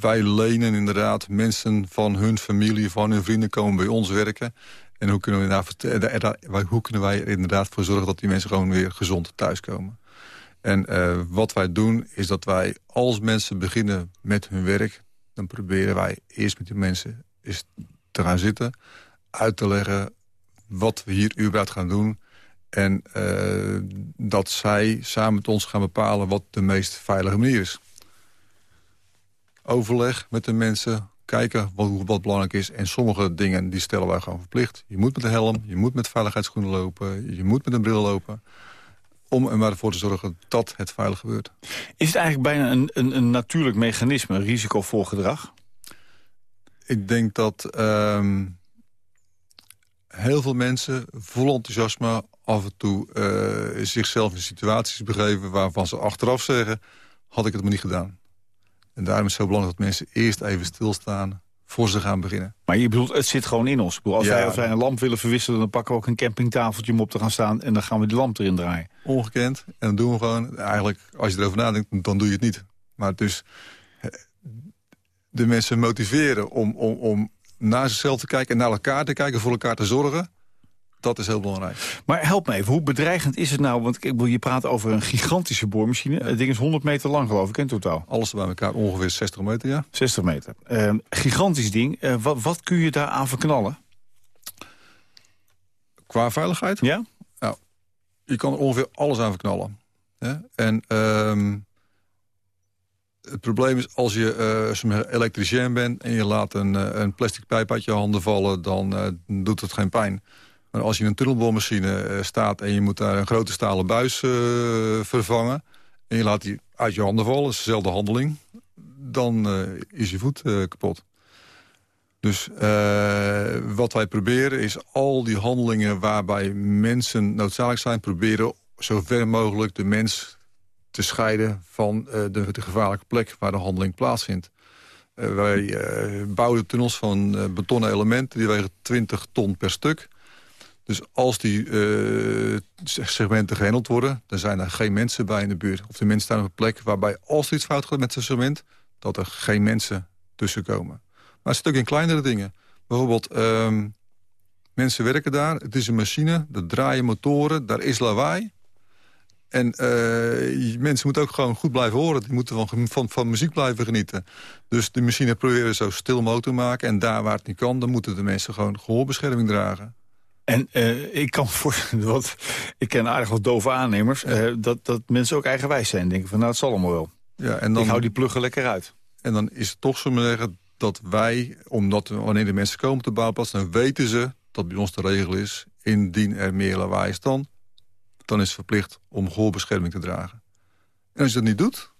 wij lenen inderdaad mensen van hun familie, van hun vrienden komen bij ons werken. En hoe kunnen, we daar, hoe kunnen wij er inderdaad voor zorgen dat die mensen gewoon weer gezond thuiskomen? En wat wij doen is dat wij als mensen beginnen met hun werk... dan proberen wij eerst met die mensen eens te gaan zitten... uit te leggen wat we hier überhaupt gaan doen. En uh, dat zij samen met ons gaan bepalen wat de meest veilige manier is. Overleg met de mensen, kijken wat, wat belangrijk is. En sommige dingen die stellen wij gewoon verplicht. Je moet met de helm, je moet met veiligheidsschoenen lopen... je moet met een bril lopen om er maar ervoor te zorgen dat het veilig gebeurt. Is het eigenlijk bijna een, een, een natuurlijk mechanisme, risicovol gedrag? Ik denk dat uh, heel veel mensen vol enthousiasme af en toe uh, zichzelf in situaties begeven... waarvan ze achteraf zeggen, had ik het maar niet gedaan. En daarom is het zo belangrijk dat mensen eerst even stilstaan voor ze gaan beginnen. Maar je bedoelt, het zit gewoon in ons. Bedoel, als, wij, als wij een lamp willen verwisselen, dan pakken we ook een campingtafeltje om op te gaan staan... en dan gaan we die lamp erin draaien. Ongekend. En dan doen we gewoon, eigenlijk, als je erover nadenkt, dan doe je het niet. Maar dus de mensen motiveren om, om, om naar zichzelf te kijken en naar elkaar te kijken, voor elkaar te zorgen. Dat is heel belangrijk. Maar help me even, hoe bedreigend is het nou? Want ik wil je praten over een gigantische boormachine. Het ding is 100 meter lang geloof ik in totaal. Alles bij elkaar ongeveer 60 meter, ja. 60 meter. Uh, gigantisch ding. Uh, wat, wat kun je daar aan verknallen? Qua veiligheid? Ja. Nou, je kan er ongeveer alles aan verknallen. Ja? En uh, het probleem is, als je uh, elektricien bent... en je laat een, uh, een plastic pijp uit je handen vallen... dan uh, doet het geen pijn. Als je in een tunnelboormachine staat... en je moet daar een grote stalen buis vervangen... en je laat die uit je handen vallen, is dezelfde handeling... dan is je voet kapot. Dus wat wij proberen is al die handelingen... waarbij mensen noodzakelijk zijn... proberen zo ver mogelijk de mens te scheiden van de, de, gevaarlijke plek waar de handeling plaatsvindt. Wij bouwen tunnels van betonnen elementen, die wegen 20 ton per stuk. Dus als die segmenten gehandeld worden, dan zijn er geen mensen bij in de buurt. Of de mensen staan op een plek waarbij als er iets fout gaat met zijn segment, dat er geen mensen tussen komen. Maar het zit ook in kleinere dingen. Bijvoorbeeld, ehm, mensen werken daar, het is een machine, er draaien motoren, daar is lawaai. En uh, mensen moeten ook gewoon goed blijven horen. Die moeten van, van, van muziek blijven genieten. Dus de machine proberen zo stil mogelijk te maken. En daar waar het niet kan, dan moeten de mensen gewoon gehoorbescherming dragen. En uh, ik kan (laughs) voorstellen, want ik ken aardig wat dove aannemers... Uh, dat, dat mensen ook eigenwijs zijn. Denken van, nou, het zal allemaal wel. Ja, en dan, ik hou die pluggen lekker uit. En dan is het toch zo zeggen dat wij, omdat wanneer de mensen komen op de bouwplaats... dan weten ze dat bij ons de regel is... indien er meer lawaai is dan dan is het verplicht om gehoorbescherming te dragen. En als je dat niet doet,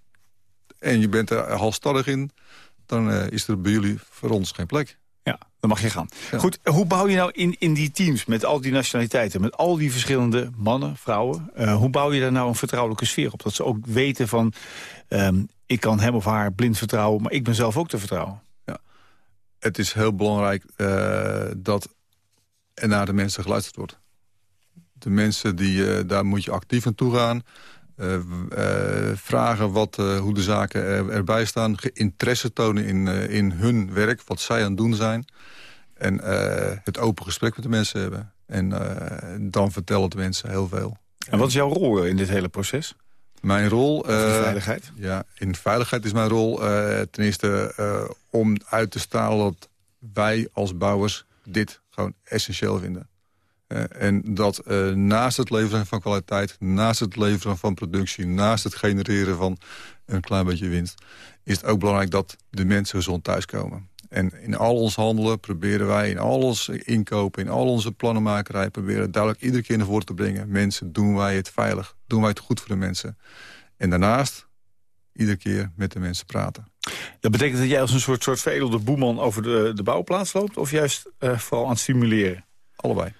en je bent er halstarrig in... dan uh, is er bij jullie voor ons geen plek. Ja, dan mag je gaan. Goed, hoe bouw je nou in, in die teams met al die nationaliteiten... met al die verschillende mannen, vrouwen... Uh, hoe bouw je daar nou een vertrouwelijke sfeer op? Dat ze ook weten van... Um, ik kan hem of haar blind vertrouwen, maar ik ben zelf ook te vertrouwen. Ja. Het is heel belangrijk uh, dat er naar de mensen geluisterd wordt de mensen, die, uh, daar moet je actief naartoe gaan. Vragen wat, hoe de zaken er, erbij staan. Interesse tonen in, in hun werk, wat zij aan het doen zijn. En het open gesprek met de mensen hebben. En dan vertellen de mensen heel veel. En wat is jouw rol in dit hele proces? Mijn rol... in veiligheid? Ja, in veiligheid is mijn rol ten eerste om uit te stralen... dat wij als bouwers dit gewoon essentieel vinden. Uh, en dat uh, naast het leveren van kwaliteit, naast het leveren van productie... naast het genereren van een klein beetje winst... is het ook belangrijk dat de mensen gezond thuiskomen. En in al ons handelen proberen wij, in al ons inkopen... in al onze plannenmakerij proberen duidelijk iedere keer naar voren te brengen... mensen, doen wij het veilig? Doen wij het goed voor de mensen? En daarnaast iedere keer met de mensen praten. Dat betekent dat jij als een soort, soort veredelde boeman over de, de bouwplaats loopt... of juist uh, vooral aan het stimuleren? Allebei.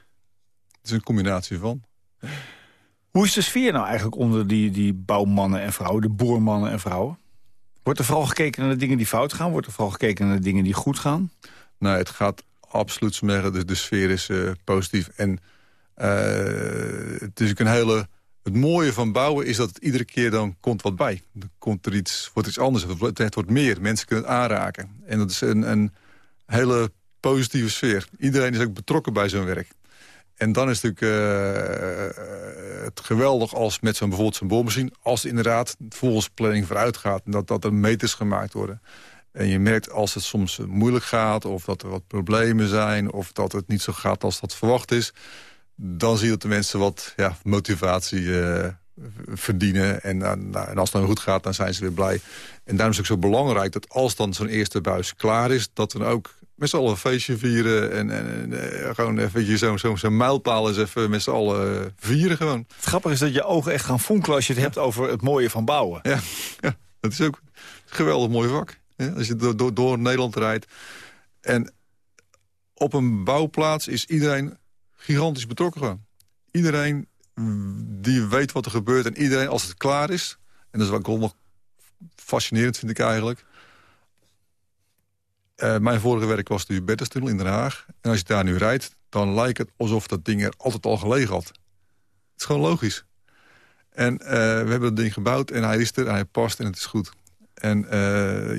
Het is een combinatie van. Hoe is de sfeer nou eigenlijk onder die, die bouwmannen en vrouwen, de boermannen en vrouwen? Wordt er vooral gekeken naar de dingen die fout gaan? Wordt er vooral gekeken naar de dingen die goed gaan? Nou, het gaat absoluut smeren. De, de sfeer is uh, positief. En uh, het is ook een hele het mooie van bouwen is dat het iedere keer dan komt wat bij. Er komt er iets, wordt iets anders, het wordt meer. Mensen kunnen het aanraken. En dat is een, een hele positieve sfeer. Iedereen is ook betrokken bij zo'n werk. En dan is het natuurlijk uh, het geweldig als met zo'n bijvoorbeeld zo'n boormachine... als inderdaad volgens planning vooruit gaat... en dat, dat er meters gemaakt worden. En je merkt als het soms moeilijk gaat... of dat er wat problemen zijn... of dat het niet zo gaat als dat verwacht is dan zie je dat de mensen wat ja, motivatie eh, verdienen. En, nou, en als het dan goed gaat, dan zijn ze weer blij. En daarom is het ook zo belangrijk dat als dan zo'n eerste buis klaar is... dat dan ook met z'n allen een feestje vieren. En, en, uh, gewoon even zo'n zo, zo mijlpaal eens even met z'n allen uh, vieren gewoon. Het grappige is dat je ogen echt gaan fonkelen als je het hebt over het mooie van bouwen. Ja, (laughs) ja dat is ook een geweldig mooi vak. Ja, als je door, door, door Nederland rijdt. En op een bouwplaats is iedereen gigantisch betrokken gewoon. Iedereen die weet wat er gebeurt en iedereen als het klaar is... en dat is wat ik nog fascinerend vind ik eigenlijk... Uh, mijn vorige werk was de Hubertustunnel in Den Haag. En als je daar nu rijdt, dan lijkt het alsof dat ding er altijd al gelegen had. Het is gewoon logisch. En uh, we hebben dat ding gebouwd en hij is er en hij past en het is goed. En uh,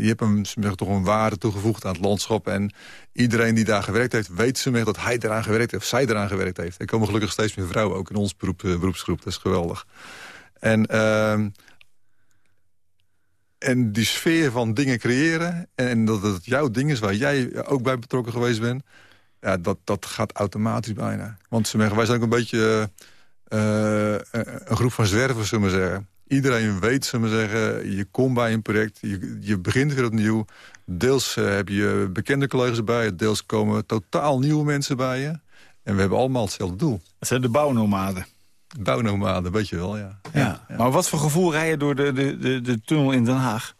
je hebt hem toch een waarde toegevoegd aan het landschap. En iedereen die daar gewerkt heeft, weet ze dat hij eraan gewerkt heeft. Of zij eraan gewerkt heeft. Er komen gelukkig steeds meer vrouwen, ook in ons beroep, beroepsgroep. Dat is geweldig. En, uh, en die sfeer van dingen creëren... en, dat het jouw ding is waar jij ook bij betrokken geweest bent... Ja, dat, dat gaat automatisch bijna. Want ze wij zijn ook een beetje uh, een groep van zwervers, zullen we zeggen. Iedereen weet, zullen we zeggen, je komt bij een project, je, je begint weer opnieuw. Deels uh, heb je bekende collega's bij deels komen totaal nieuwe mensen bij je. En we hebben allemaal hetzelfde doel. Dat zijn de bouwnomaden. Bouwnomaden, weet je wel, ja. ja. ja. Maar wat voor gevoel rij je door de, de, de, de tunnel in Den Haag?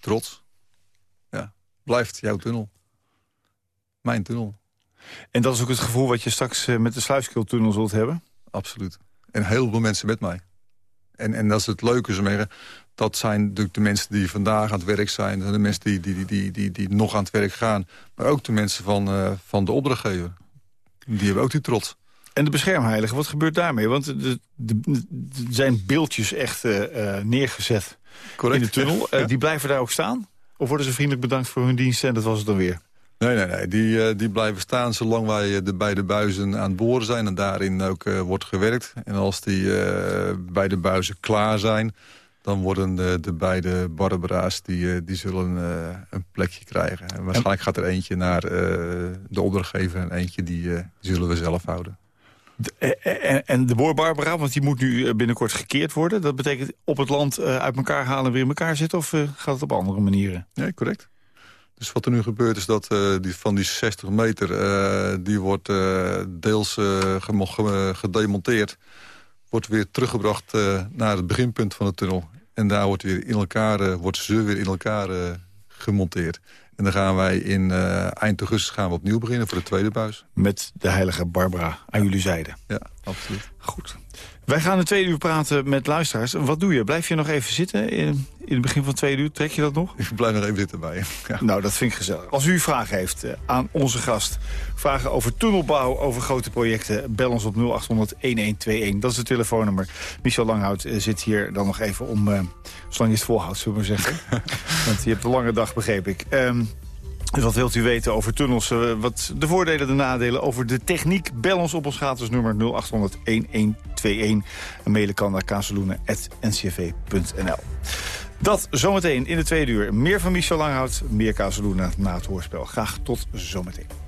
Trots. Ja, blijft jouw tunnel. Mijn tunnel. En dat is ook het gevoel wat je straks eh, met de Sluiskiltunnel zult hebben? Absoluut. En heel veel mensen met mij. En, en dat is het leuke, dat zijn natuurlijk de mensen die vandaag aan het werk zijn. De mensen die, die, die, die, die, nog aan het werk gaan. Maar ook de mensen van, uh, van de opdrachtgever. Die hebben ook die trots. En de beschermheilige, wat gebeurt daarmee? Want er zijn beeldjes echt uh, neergezet Correct. in de tunnel. Ja. Die blijven daar ook staan? Of worden ze vriendelijk bedankt voor hun diensten en dat was het dan weer? Nee, nee, nee. Die, die blijven staan zolang wij de beide buizen aan het boren zijn... en daarin ook wordt gewerkt. En als die beide buizen klaar zijn... dan worden de, de beide Barbara's die, die zullen een plekje krijgen. En waarschijnlijk gaat er eentje naar de opdrachtgever... en eentje die, die zullen we zelf houden. De, en de Barbara, want die moet nu binnenkort gekeerd worden. Dat betekent op het land uit elkaar halen en weer in elkaar zitten? Of gaat het op andere manieren? Nee, correct. Dus wat er nu gebeurt is dat die, van die 60 meter... Die wordt uh, deels gedemonteerd. Wordt weer teruggebracht naar het beginpunt van de tunnel. En daar wordt, weer in elkaar, wordt ze weer in elkaar gemonteerd. En dan gaan wij in eind augustus gaan we opnieuw beginnen voor de tweede buis. Met de heilige Barbara aan jullie zijde. Ja, absoluut. Goed. Wij gaan in twee uur praten met luisteraars. Wat doe je? Blijf je nog even zitten in, in het begin van twee uur? Trek je dat nog? Ik blijf nog even zitten bij je. Ja. Nou, dat vind ik gezellig. Als u vragen heeft eh, aan onze gast, vragen over tunnelbouw, over grote projecten, bel ons op 0800-1121. Dat is het telefoonnummer. Michel Langhout eh, zit hier dan nog even om, uh, zolang je het volhoudt, zullen we maar zeggen. (laughs) Want je hebt een lange dag, begreep ik. Um, dus wat wilt u weten over tunnels? Uh, wat de voordelen, de nadelen over de techniek? Bel ons op ons gratis nummer 0800-1121. En mailen kan naar kazeloenen.ncv.nl. Dat zometeen in de tweede uur. Meer van Michel Langhout, meer Kazeloenen na het hoorspel. Graag tot zometeen.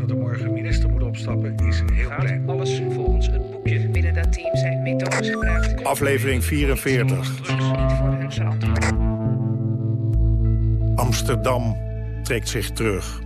Opstappen is heel klein. Alles volgens het boekje. Binnen dat team zijn methodes gebruikt. Aflevering 44. Drugs niet voor hun verantwoord. Amsterdam trekt zich terug.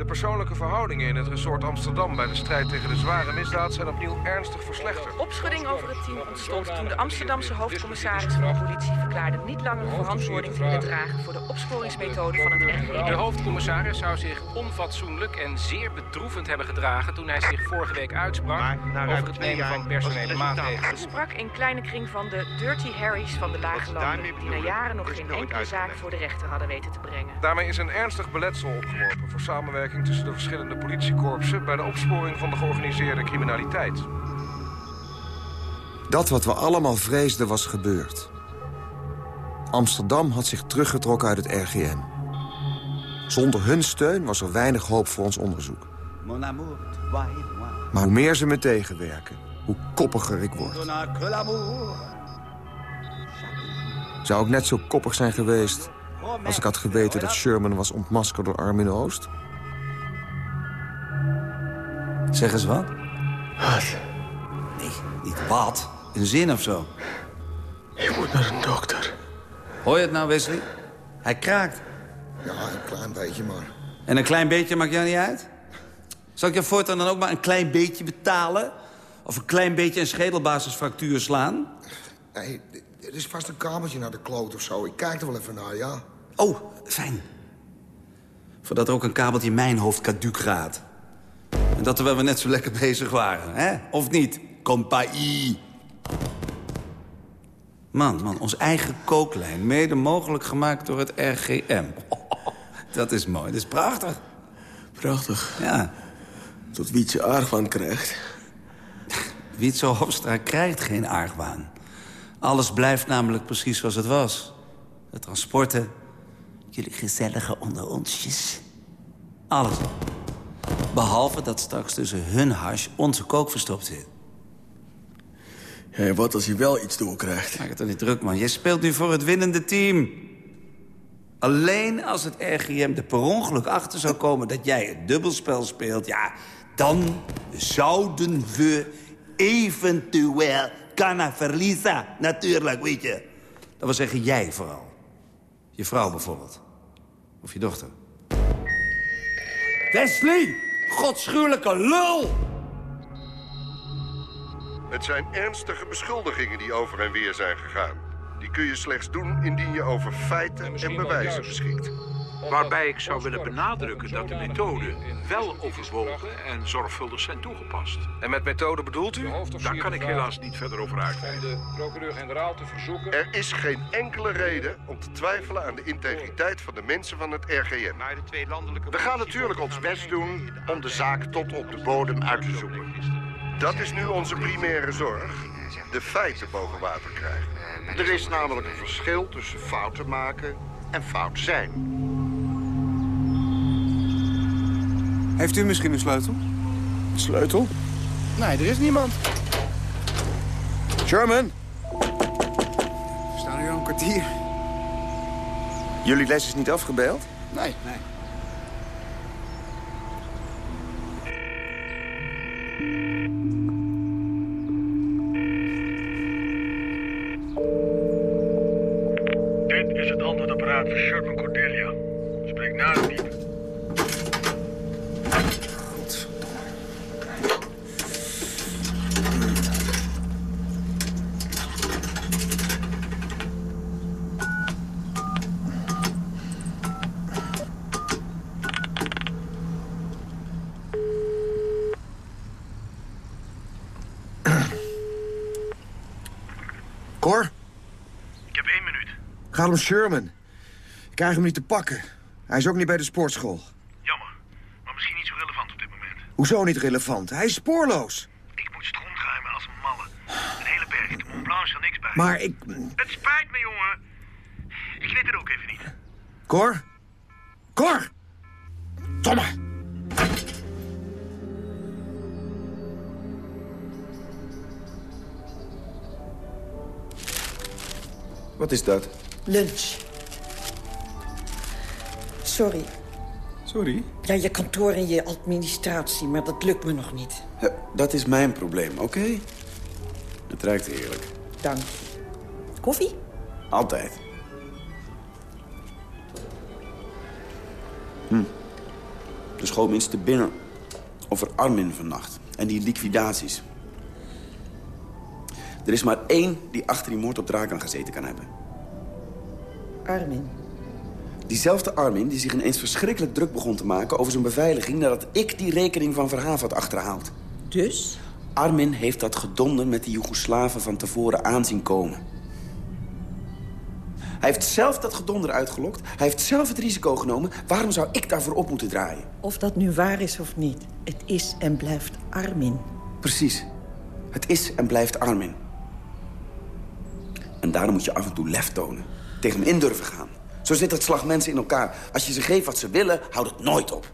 De persoonlijke verhoudingen in het resort Amsterdam... bij de strijd tegen de zware misdaad zijn opnieuw ernstig verslechterd. Opschudding over het team ontstond toen de Amsterdamse hoofdcommissaris van de politie verklaarde niet langer verantwoording te willen dragen voor de opsporingsmethode van het De RGM. hoofdcommissaris zou zich onfatsoenlijk en zeer bedroevend hebben gedragen... toen hij zich vorige week uitsprak over het nemen van personele maatregelen. sprak in kleine kring van de Dirty Harrys van de Lage Landen... die na jaren nog geen enkele zaak voor de rechter hadden weten te brengen. Daarmee is een ernstig beletsel opgeworpen... voor samenwerking tussen de verschillende politiekorpsen... bij de opsporing van de georganiseerde criminaliteit. Dat wat we allemaal vreesden was gebeurd. Amsterdam had zich teruggetrokken uit het RGM. Zonder hun steun was er weinig hoop voor ons onderzoek. Maar hoe meer ze me tegenwerken, hoe koppiger ik word. Zou ik net zo koppig zijn geweest... als ik had geweten dat Sherman was ontmaskerd door Armin Oost? Zeg eens wat. Wat? Nee, niet wat. Een zin of zo. Ik moet naar een dokter. Hoor je het nou, Wesley? Hij kraakt. Ja, een klein beetje maar. En een klein beetje maakt jou niet uit? Zal ik je voortaan dan ook maar een klein beetje betalen? Of een klein beetje een schedelbasisfractuur slaan? Nee, er is vast een kamertje naar de kloot of zo. Ik kijk er wel even naar, ja. Oh, fijn. Voordat er ook een kabeltje in mijn hoofd caduc gaat. En dat terwijl we net zo lekker bezig waren, hè? Of niet? Compagnie. Man, man, ons eigen kooklijn. Mede mogelijk gemaakt door het RGM. (laughs) dat is mooi, dat is prachtig. Prachtig. Ja. Tot Wietse argwaan krijgt. (laughs) Wietse Hofstra krijgt geen argwaan. Alles blijft namelijk precies zoals het was. De transporten, jullie gezellige onder onsjes. Alles. Behalve dat straks tussen hun hash onze kook verstopt zit. Ja, wat als hij wel iets doorkrijgt? Maak het dan niet druk, man. Je speelt nu voor het winnende team. Alleen als het RGM er per ongeluk achter zou komen... dat jij het dubbelspel speelt, ja, dan zouden we eventueel kunnen verliezen. Natuurlijk, weet je. Dat wil zeggen jij vooral. Je vrouw bijvoorbeeld. Of je dochter. Wesley! Godschuwelijke lul! Het zijn ernstige beschuldigingen die over en weer zijn gegaan. Die kun je slechts doen indien je over feiten en bewijzen beschikt. Waarbij ik zou willen benadrukken dat de methoden wel overwogen en zorgvuldig zijn toegepast. En met methode bedoelt u? Daar kan ik helaas niet verder over uitweiden. de procureur-generaal te verzoeken... Er is geen enkele reden om te twijfelen aan de integriteit van de mensen van het RGM. We gaan natuurlijk ons best doen om de zaak tot op de bodem uit te zoeken. Dat is nu onze primaire zorg. De feiten boven water krijgen. Er is namelijk een verschil tussen fouten maken en fout zijn. Heeft u misschien een sleutel? Sleutel? Nee, er is niemand. Sherman, We staan hier al een kwartier. jullie les is niet afgebeeld? Nee, nee. Dit is het antwoordapparaat voor Sherman Cordelia. Spreek na het niet. Om Sherman. Ik krijg hem niet te pakken. Hij is ook niet bij de sportschool. Jammer, maar misschien niet zo relevant op dit moment. Hoezo niet relevant? Hij is spoorloos. Ik moet strontruimen als een malle. Een hele berg, de Mont Blanc is er niks bij. Maar ik... Het spijt me, jongen. Ik weet het ook even niet. Cor? Cor! Tomme! Wat is dat? Lunch. Sorry. Sorry? Ja, je kantoor en je administratie, maar dat lukt me nog niet. Ja, dat is mijn probleem, oké? Het ruikt heerlijk. Dank. Koffie? Altijd. Hm. Er schoot minste binnen over Armin vannacht. En die liquidaties. Er is maar één die achter die moord op Draken gezeten kan hebben. Armin. Diezelfde Armin die zich ineens verschrikkelijk druk begon te maken... over zijn beveiliging nadat ik die rekening van Verhaaf had achterhaald. Dus? Armin heeft dat gedonder met die Joegoslaven van tevoren aanzien komen. Hij heeft zelf dat gedonder uitgelokt. Hij heeft zelf het risico genomen. Waarom zou ik daarvoor op moeten draaien? Of dat nu waar is of niet, het is en blijft Armin. Precies. Het is en blijft Armin. En daarom moet je af en toe lef tonen. Tegen hem in durven gaan. Zo zit het slag mensen in elkaar. Als je ze geeft wat ze willen, houdt het nooit op.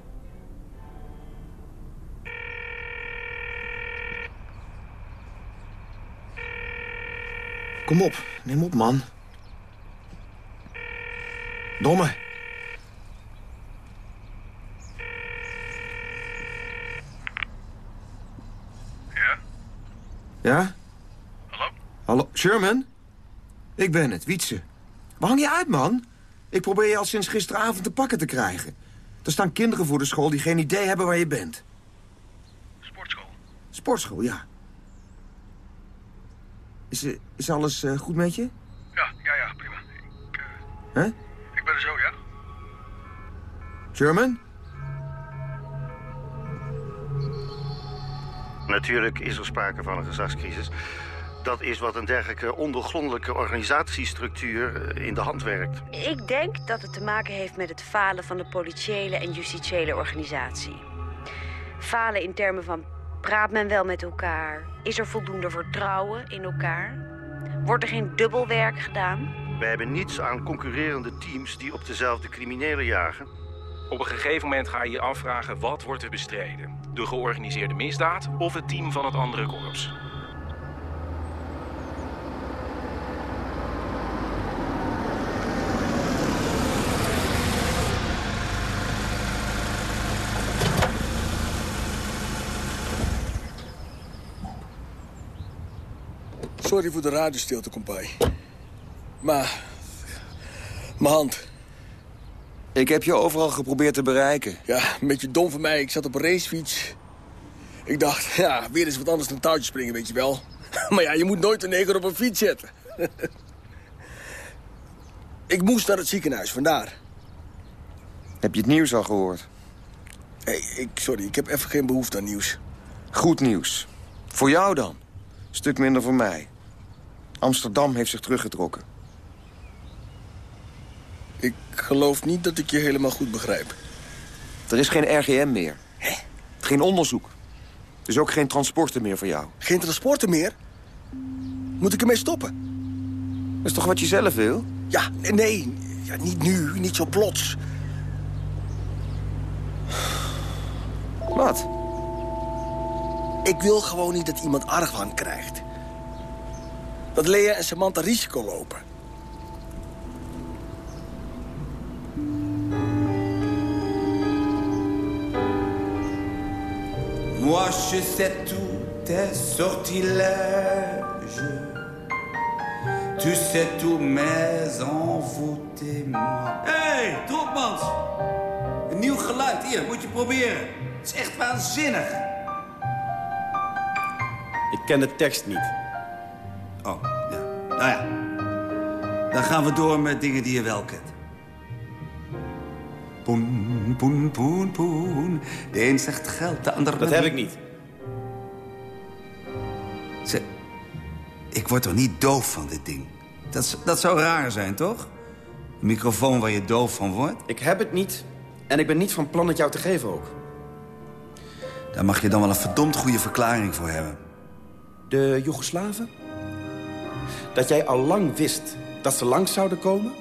Kom op, neem op, man. Domme. Ja? Ja? Hallo? Hallo, Sherman? Ik ben het, Wietse. Waar hang je uit, man? Ik probeer je al sinds gisteravond te pakken te krijgen. Er staan kinderen voor de school die geen idee hebben waar je bent. Sportschool. Sportschool, ja. Is, eh, is alles eh, goed met je? Ja, ja, ja, prima. Ik, eh, Hè? ik ben er zo, ja? Sherman? Natuurlijk is er sprake van een gezagscrisis. Dat is wat een dergelijke ondergrondelijke organisatiestructuur eh, in de hand werkt. Ik denk dat het te maken heeft met het falen van de politiële en justitiële organisatie. Falen in termen van praat men wel met elkaar? Is er voldoende vertrouwen in elkaar? Wordt er geen dubbelwerk gedaan? Wij hebben niets aan concurrerende teams die op dezelfde criminelen jagen. Op een gegeven moment ga je je afvragen wat wordt er bestreden. De georganiseerde misdaad of het team van het andere korps. Sorry voor de radiostilte, kompai. Maar... Mijn hand. Ik heb je overal geprobeerd te bereiken. Ja, een beetje dom van mij. Ik zat op een racefiets. Ik dacht, ja, weer eens wat anders dan touwtjes springen, weet je wel. (laughs) Maar ja, je moet nooit een neger op een fiets zetten. (laughs) ik moest naar het ziekenhuis, vandaar. Heb je het nieuws al gehoord? Hey, ik, sorry, ik heb even geen behoefte aan nieuws. Goed nieuws. Voor jou dan. Stuk minder voor mij. Amsterdam heeft zich teruggetrokken. Ik geloof niet dat ik je helemaal goed begrijp. Er is geen RGM meer. Hè? Geen onderzoek. Dus ook geen transporten meer voor jou. Geen transporten meer? Moet ik ermee stoppen? Dat is toch wat je zelf wil? Ja, nee, nee. Ja, niet nu, niet zo plots. Wat? Ik wil gewoon niet dat iemand argwaan krijgt. Dat Lea en Samantha risico lopen. Moi, je sais tout tes sortilèges. Tu sais tout, mais envoûtez-moi. Hé, hey, Tropmans! Een nieuw geluid, hier, moet je proberen. Het is echt waanzinnig. Ik ken de tekst niet. Oh, ja. Nou ja. Dan gaan we door met dingen die je wel kent. Poen, poen, poen, poen. De een zegt geld, de ander... Dat heb ik niet. Ze, ik word toch niet doof van dit ding? Dat, dat zou raar zijn, toch? Een microfoon waar je doof van wordt? Ik heb het niet. En ik ben niet van plan het jou te geven ook. Daar mag je dan wel een verdomd goede verklaring voor hebben. De Joegoslaven? Dat jij al lang wist dat ze langs zouden komen?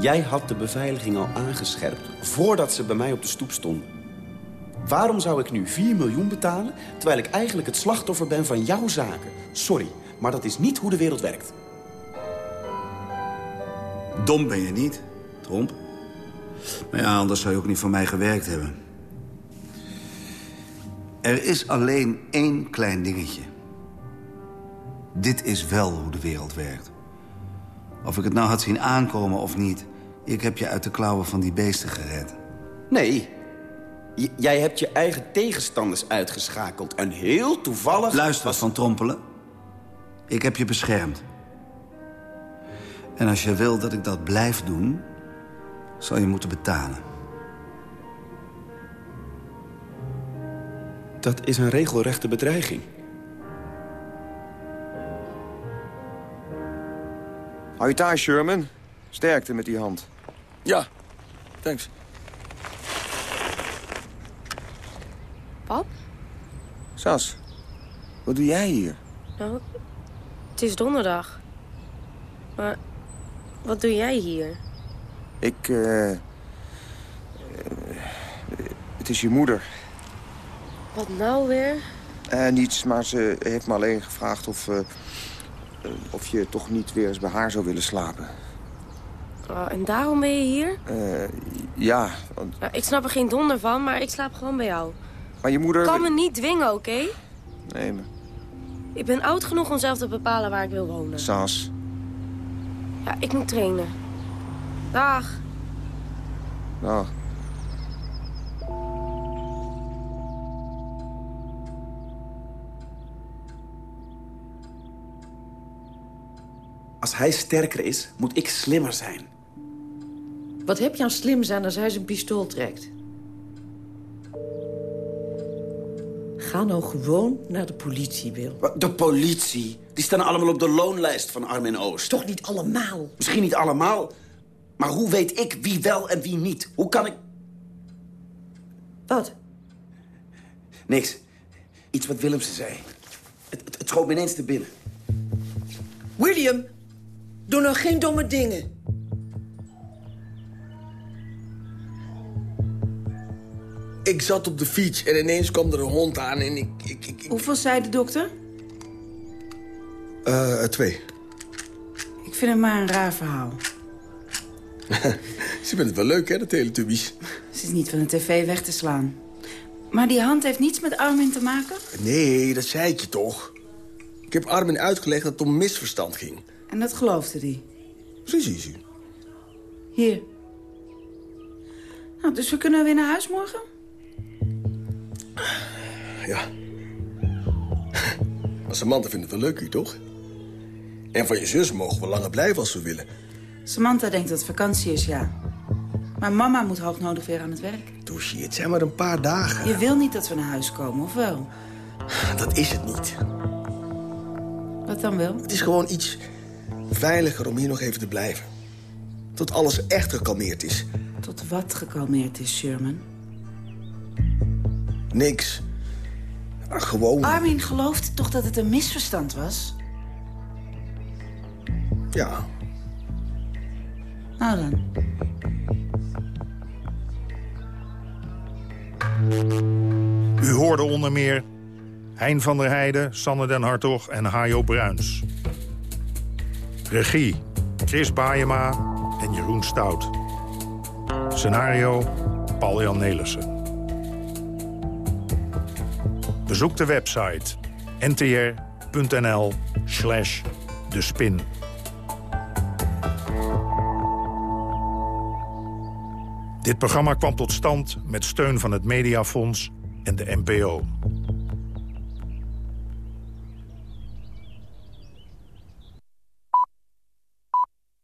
Jij had de beveiliging al aangescherpt voordat ze bij mij op de stoep stonden. Waarom zou ik nu 4 miljoen betalen... terwijl ik eigenlijk het slachtoffer ben van jouw zaken? Sorry, maar dat is niet hoe de wereld werkt. Dom ben je niet, Tromp. Maar ja, anders zou je ook niet voor mij gewerkt hebben. Er is alleen één klein dingetje. Dit is wel hoe de wereld werkt. Of ik het nou had zien aankomen of niet... ik heb je uit de klauwen van die beesten gered. Nee, J jij hebt je eigen tegenstanders uitgeschakeld. En heel toevallig... Luister, was... Van Trompelen. Ik heb je beschermd. En als je wil dat ik dat blijf doen... zal je moeten betalen. Dat is een regelrechte bedreiging. Hou je thuis, Sherman. Sterkte met die hand. Ja, thanks. Pap? Sas, wat doe jij hier? Nou, het is donderdag. Maar wat doe jij hier? Ik, eh... Uh, het is je moeder. Wat nou weer? Uh, niets, maar ze heeft me alleen gevraagd of... Uh, of je toch niet weer eens bij haar zou willen slapen. Oh, en daarom ben je hier? ja, want... Nou, ik snap er geen donder van, maar ik slaap gewoon bij jou. Maar je moeder... Ik kan me niet dwingen, oké? Okay? Nee, maar... Ik ben oud genoeg om zelf te bepalen waar ik wil wonen. Sas. Ja, ik moet trainen. Dag. Dag. Hij sterker is, moet ik slimmer zijn. Wat heb je aan slim zijn als hij zijn pistool trekt? Ga nou gewoon naar de politie, Wil. De politie? Die staan allemaal op de loonlijst van Armin Oost. Toch niet allemaal? Misschien niet allemaal. Maar hoe weet ik wie wel en wie niet? Hoe kan ik... Wat? Niks. Iets wat Willemsen zei. Het, het, het schoot me ineens te binnen. William, doe nou geen domme dingen. Ik zat op de fiets en ineens kwam er een hond aan en ik... ik, ik, ik... Hoeveel zei de dokter? Uh, twee. Ik vind het maar een raar verhaal. (laughs) Ze vinden het wel leuk, hè, de Teletubbies. Ze is niet van de tv weg te slaan. Maar die hand heeft niets met Armin te maken? Nee, dat zei ik je toch. Ik heb Armin uitgelegd dat het om misverstand ging. En dat geloofde hij? Precies. Hier. Nou, dus we kunnen weer naar huis morgen? Ja. Maar Samantha vindt het wel leuk hier, toch? En van je zus mogen we langer blijven als we willen. Samantha denkt dat het vakantie is, ja. Maar mama moet hoognodig weer aan het werk. Douche, het zijn maar een paar dagen. Je wil niet dat we naar huis komen, of wel? Dat is het niet. Wat dan wel? Het is gewoon iets veiliger om hier nog even te blijven. Tot alles echt gekalmeerd is. Tot wat gekalmeerd is, Sherman? Niks. Maar gewoon... Armin geloofde toch dat het een misverstand was? Ja. Nou dan. U hoorde onder meer... Hein van der Heijden, Sanne den Hartog en Hajo Bruins. Regie, Chris Baayema en Jeroen Stout. Scenario, Paul-Jan Nelissen. Bezoek de website ntr.nl slash de spin. Dit programma kwam tot stand met steun van het Mediafonds en de NPO.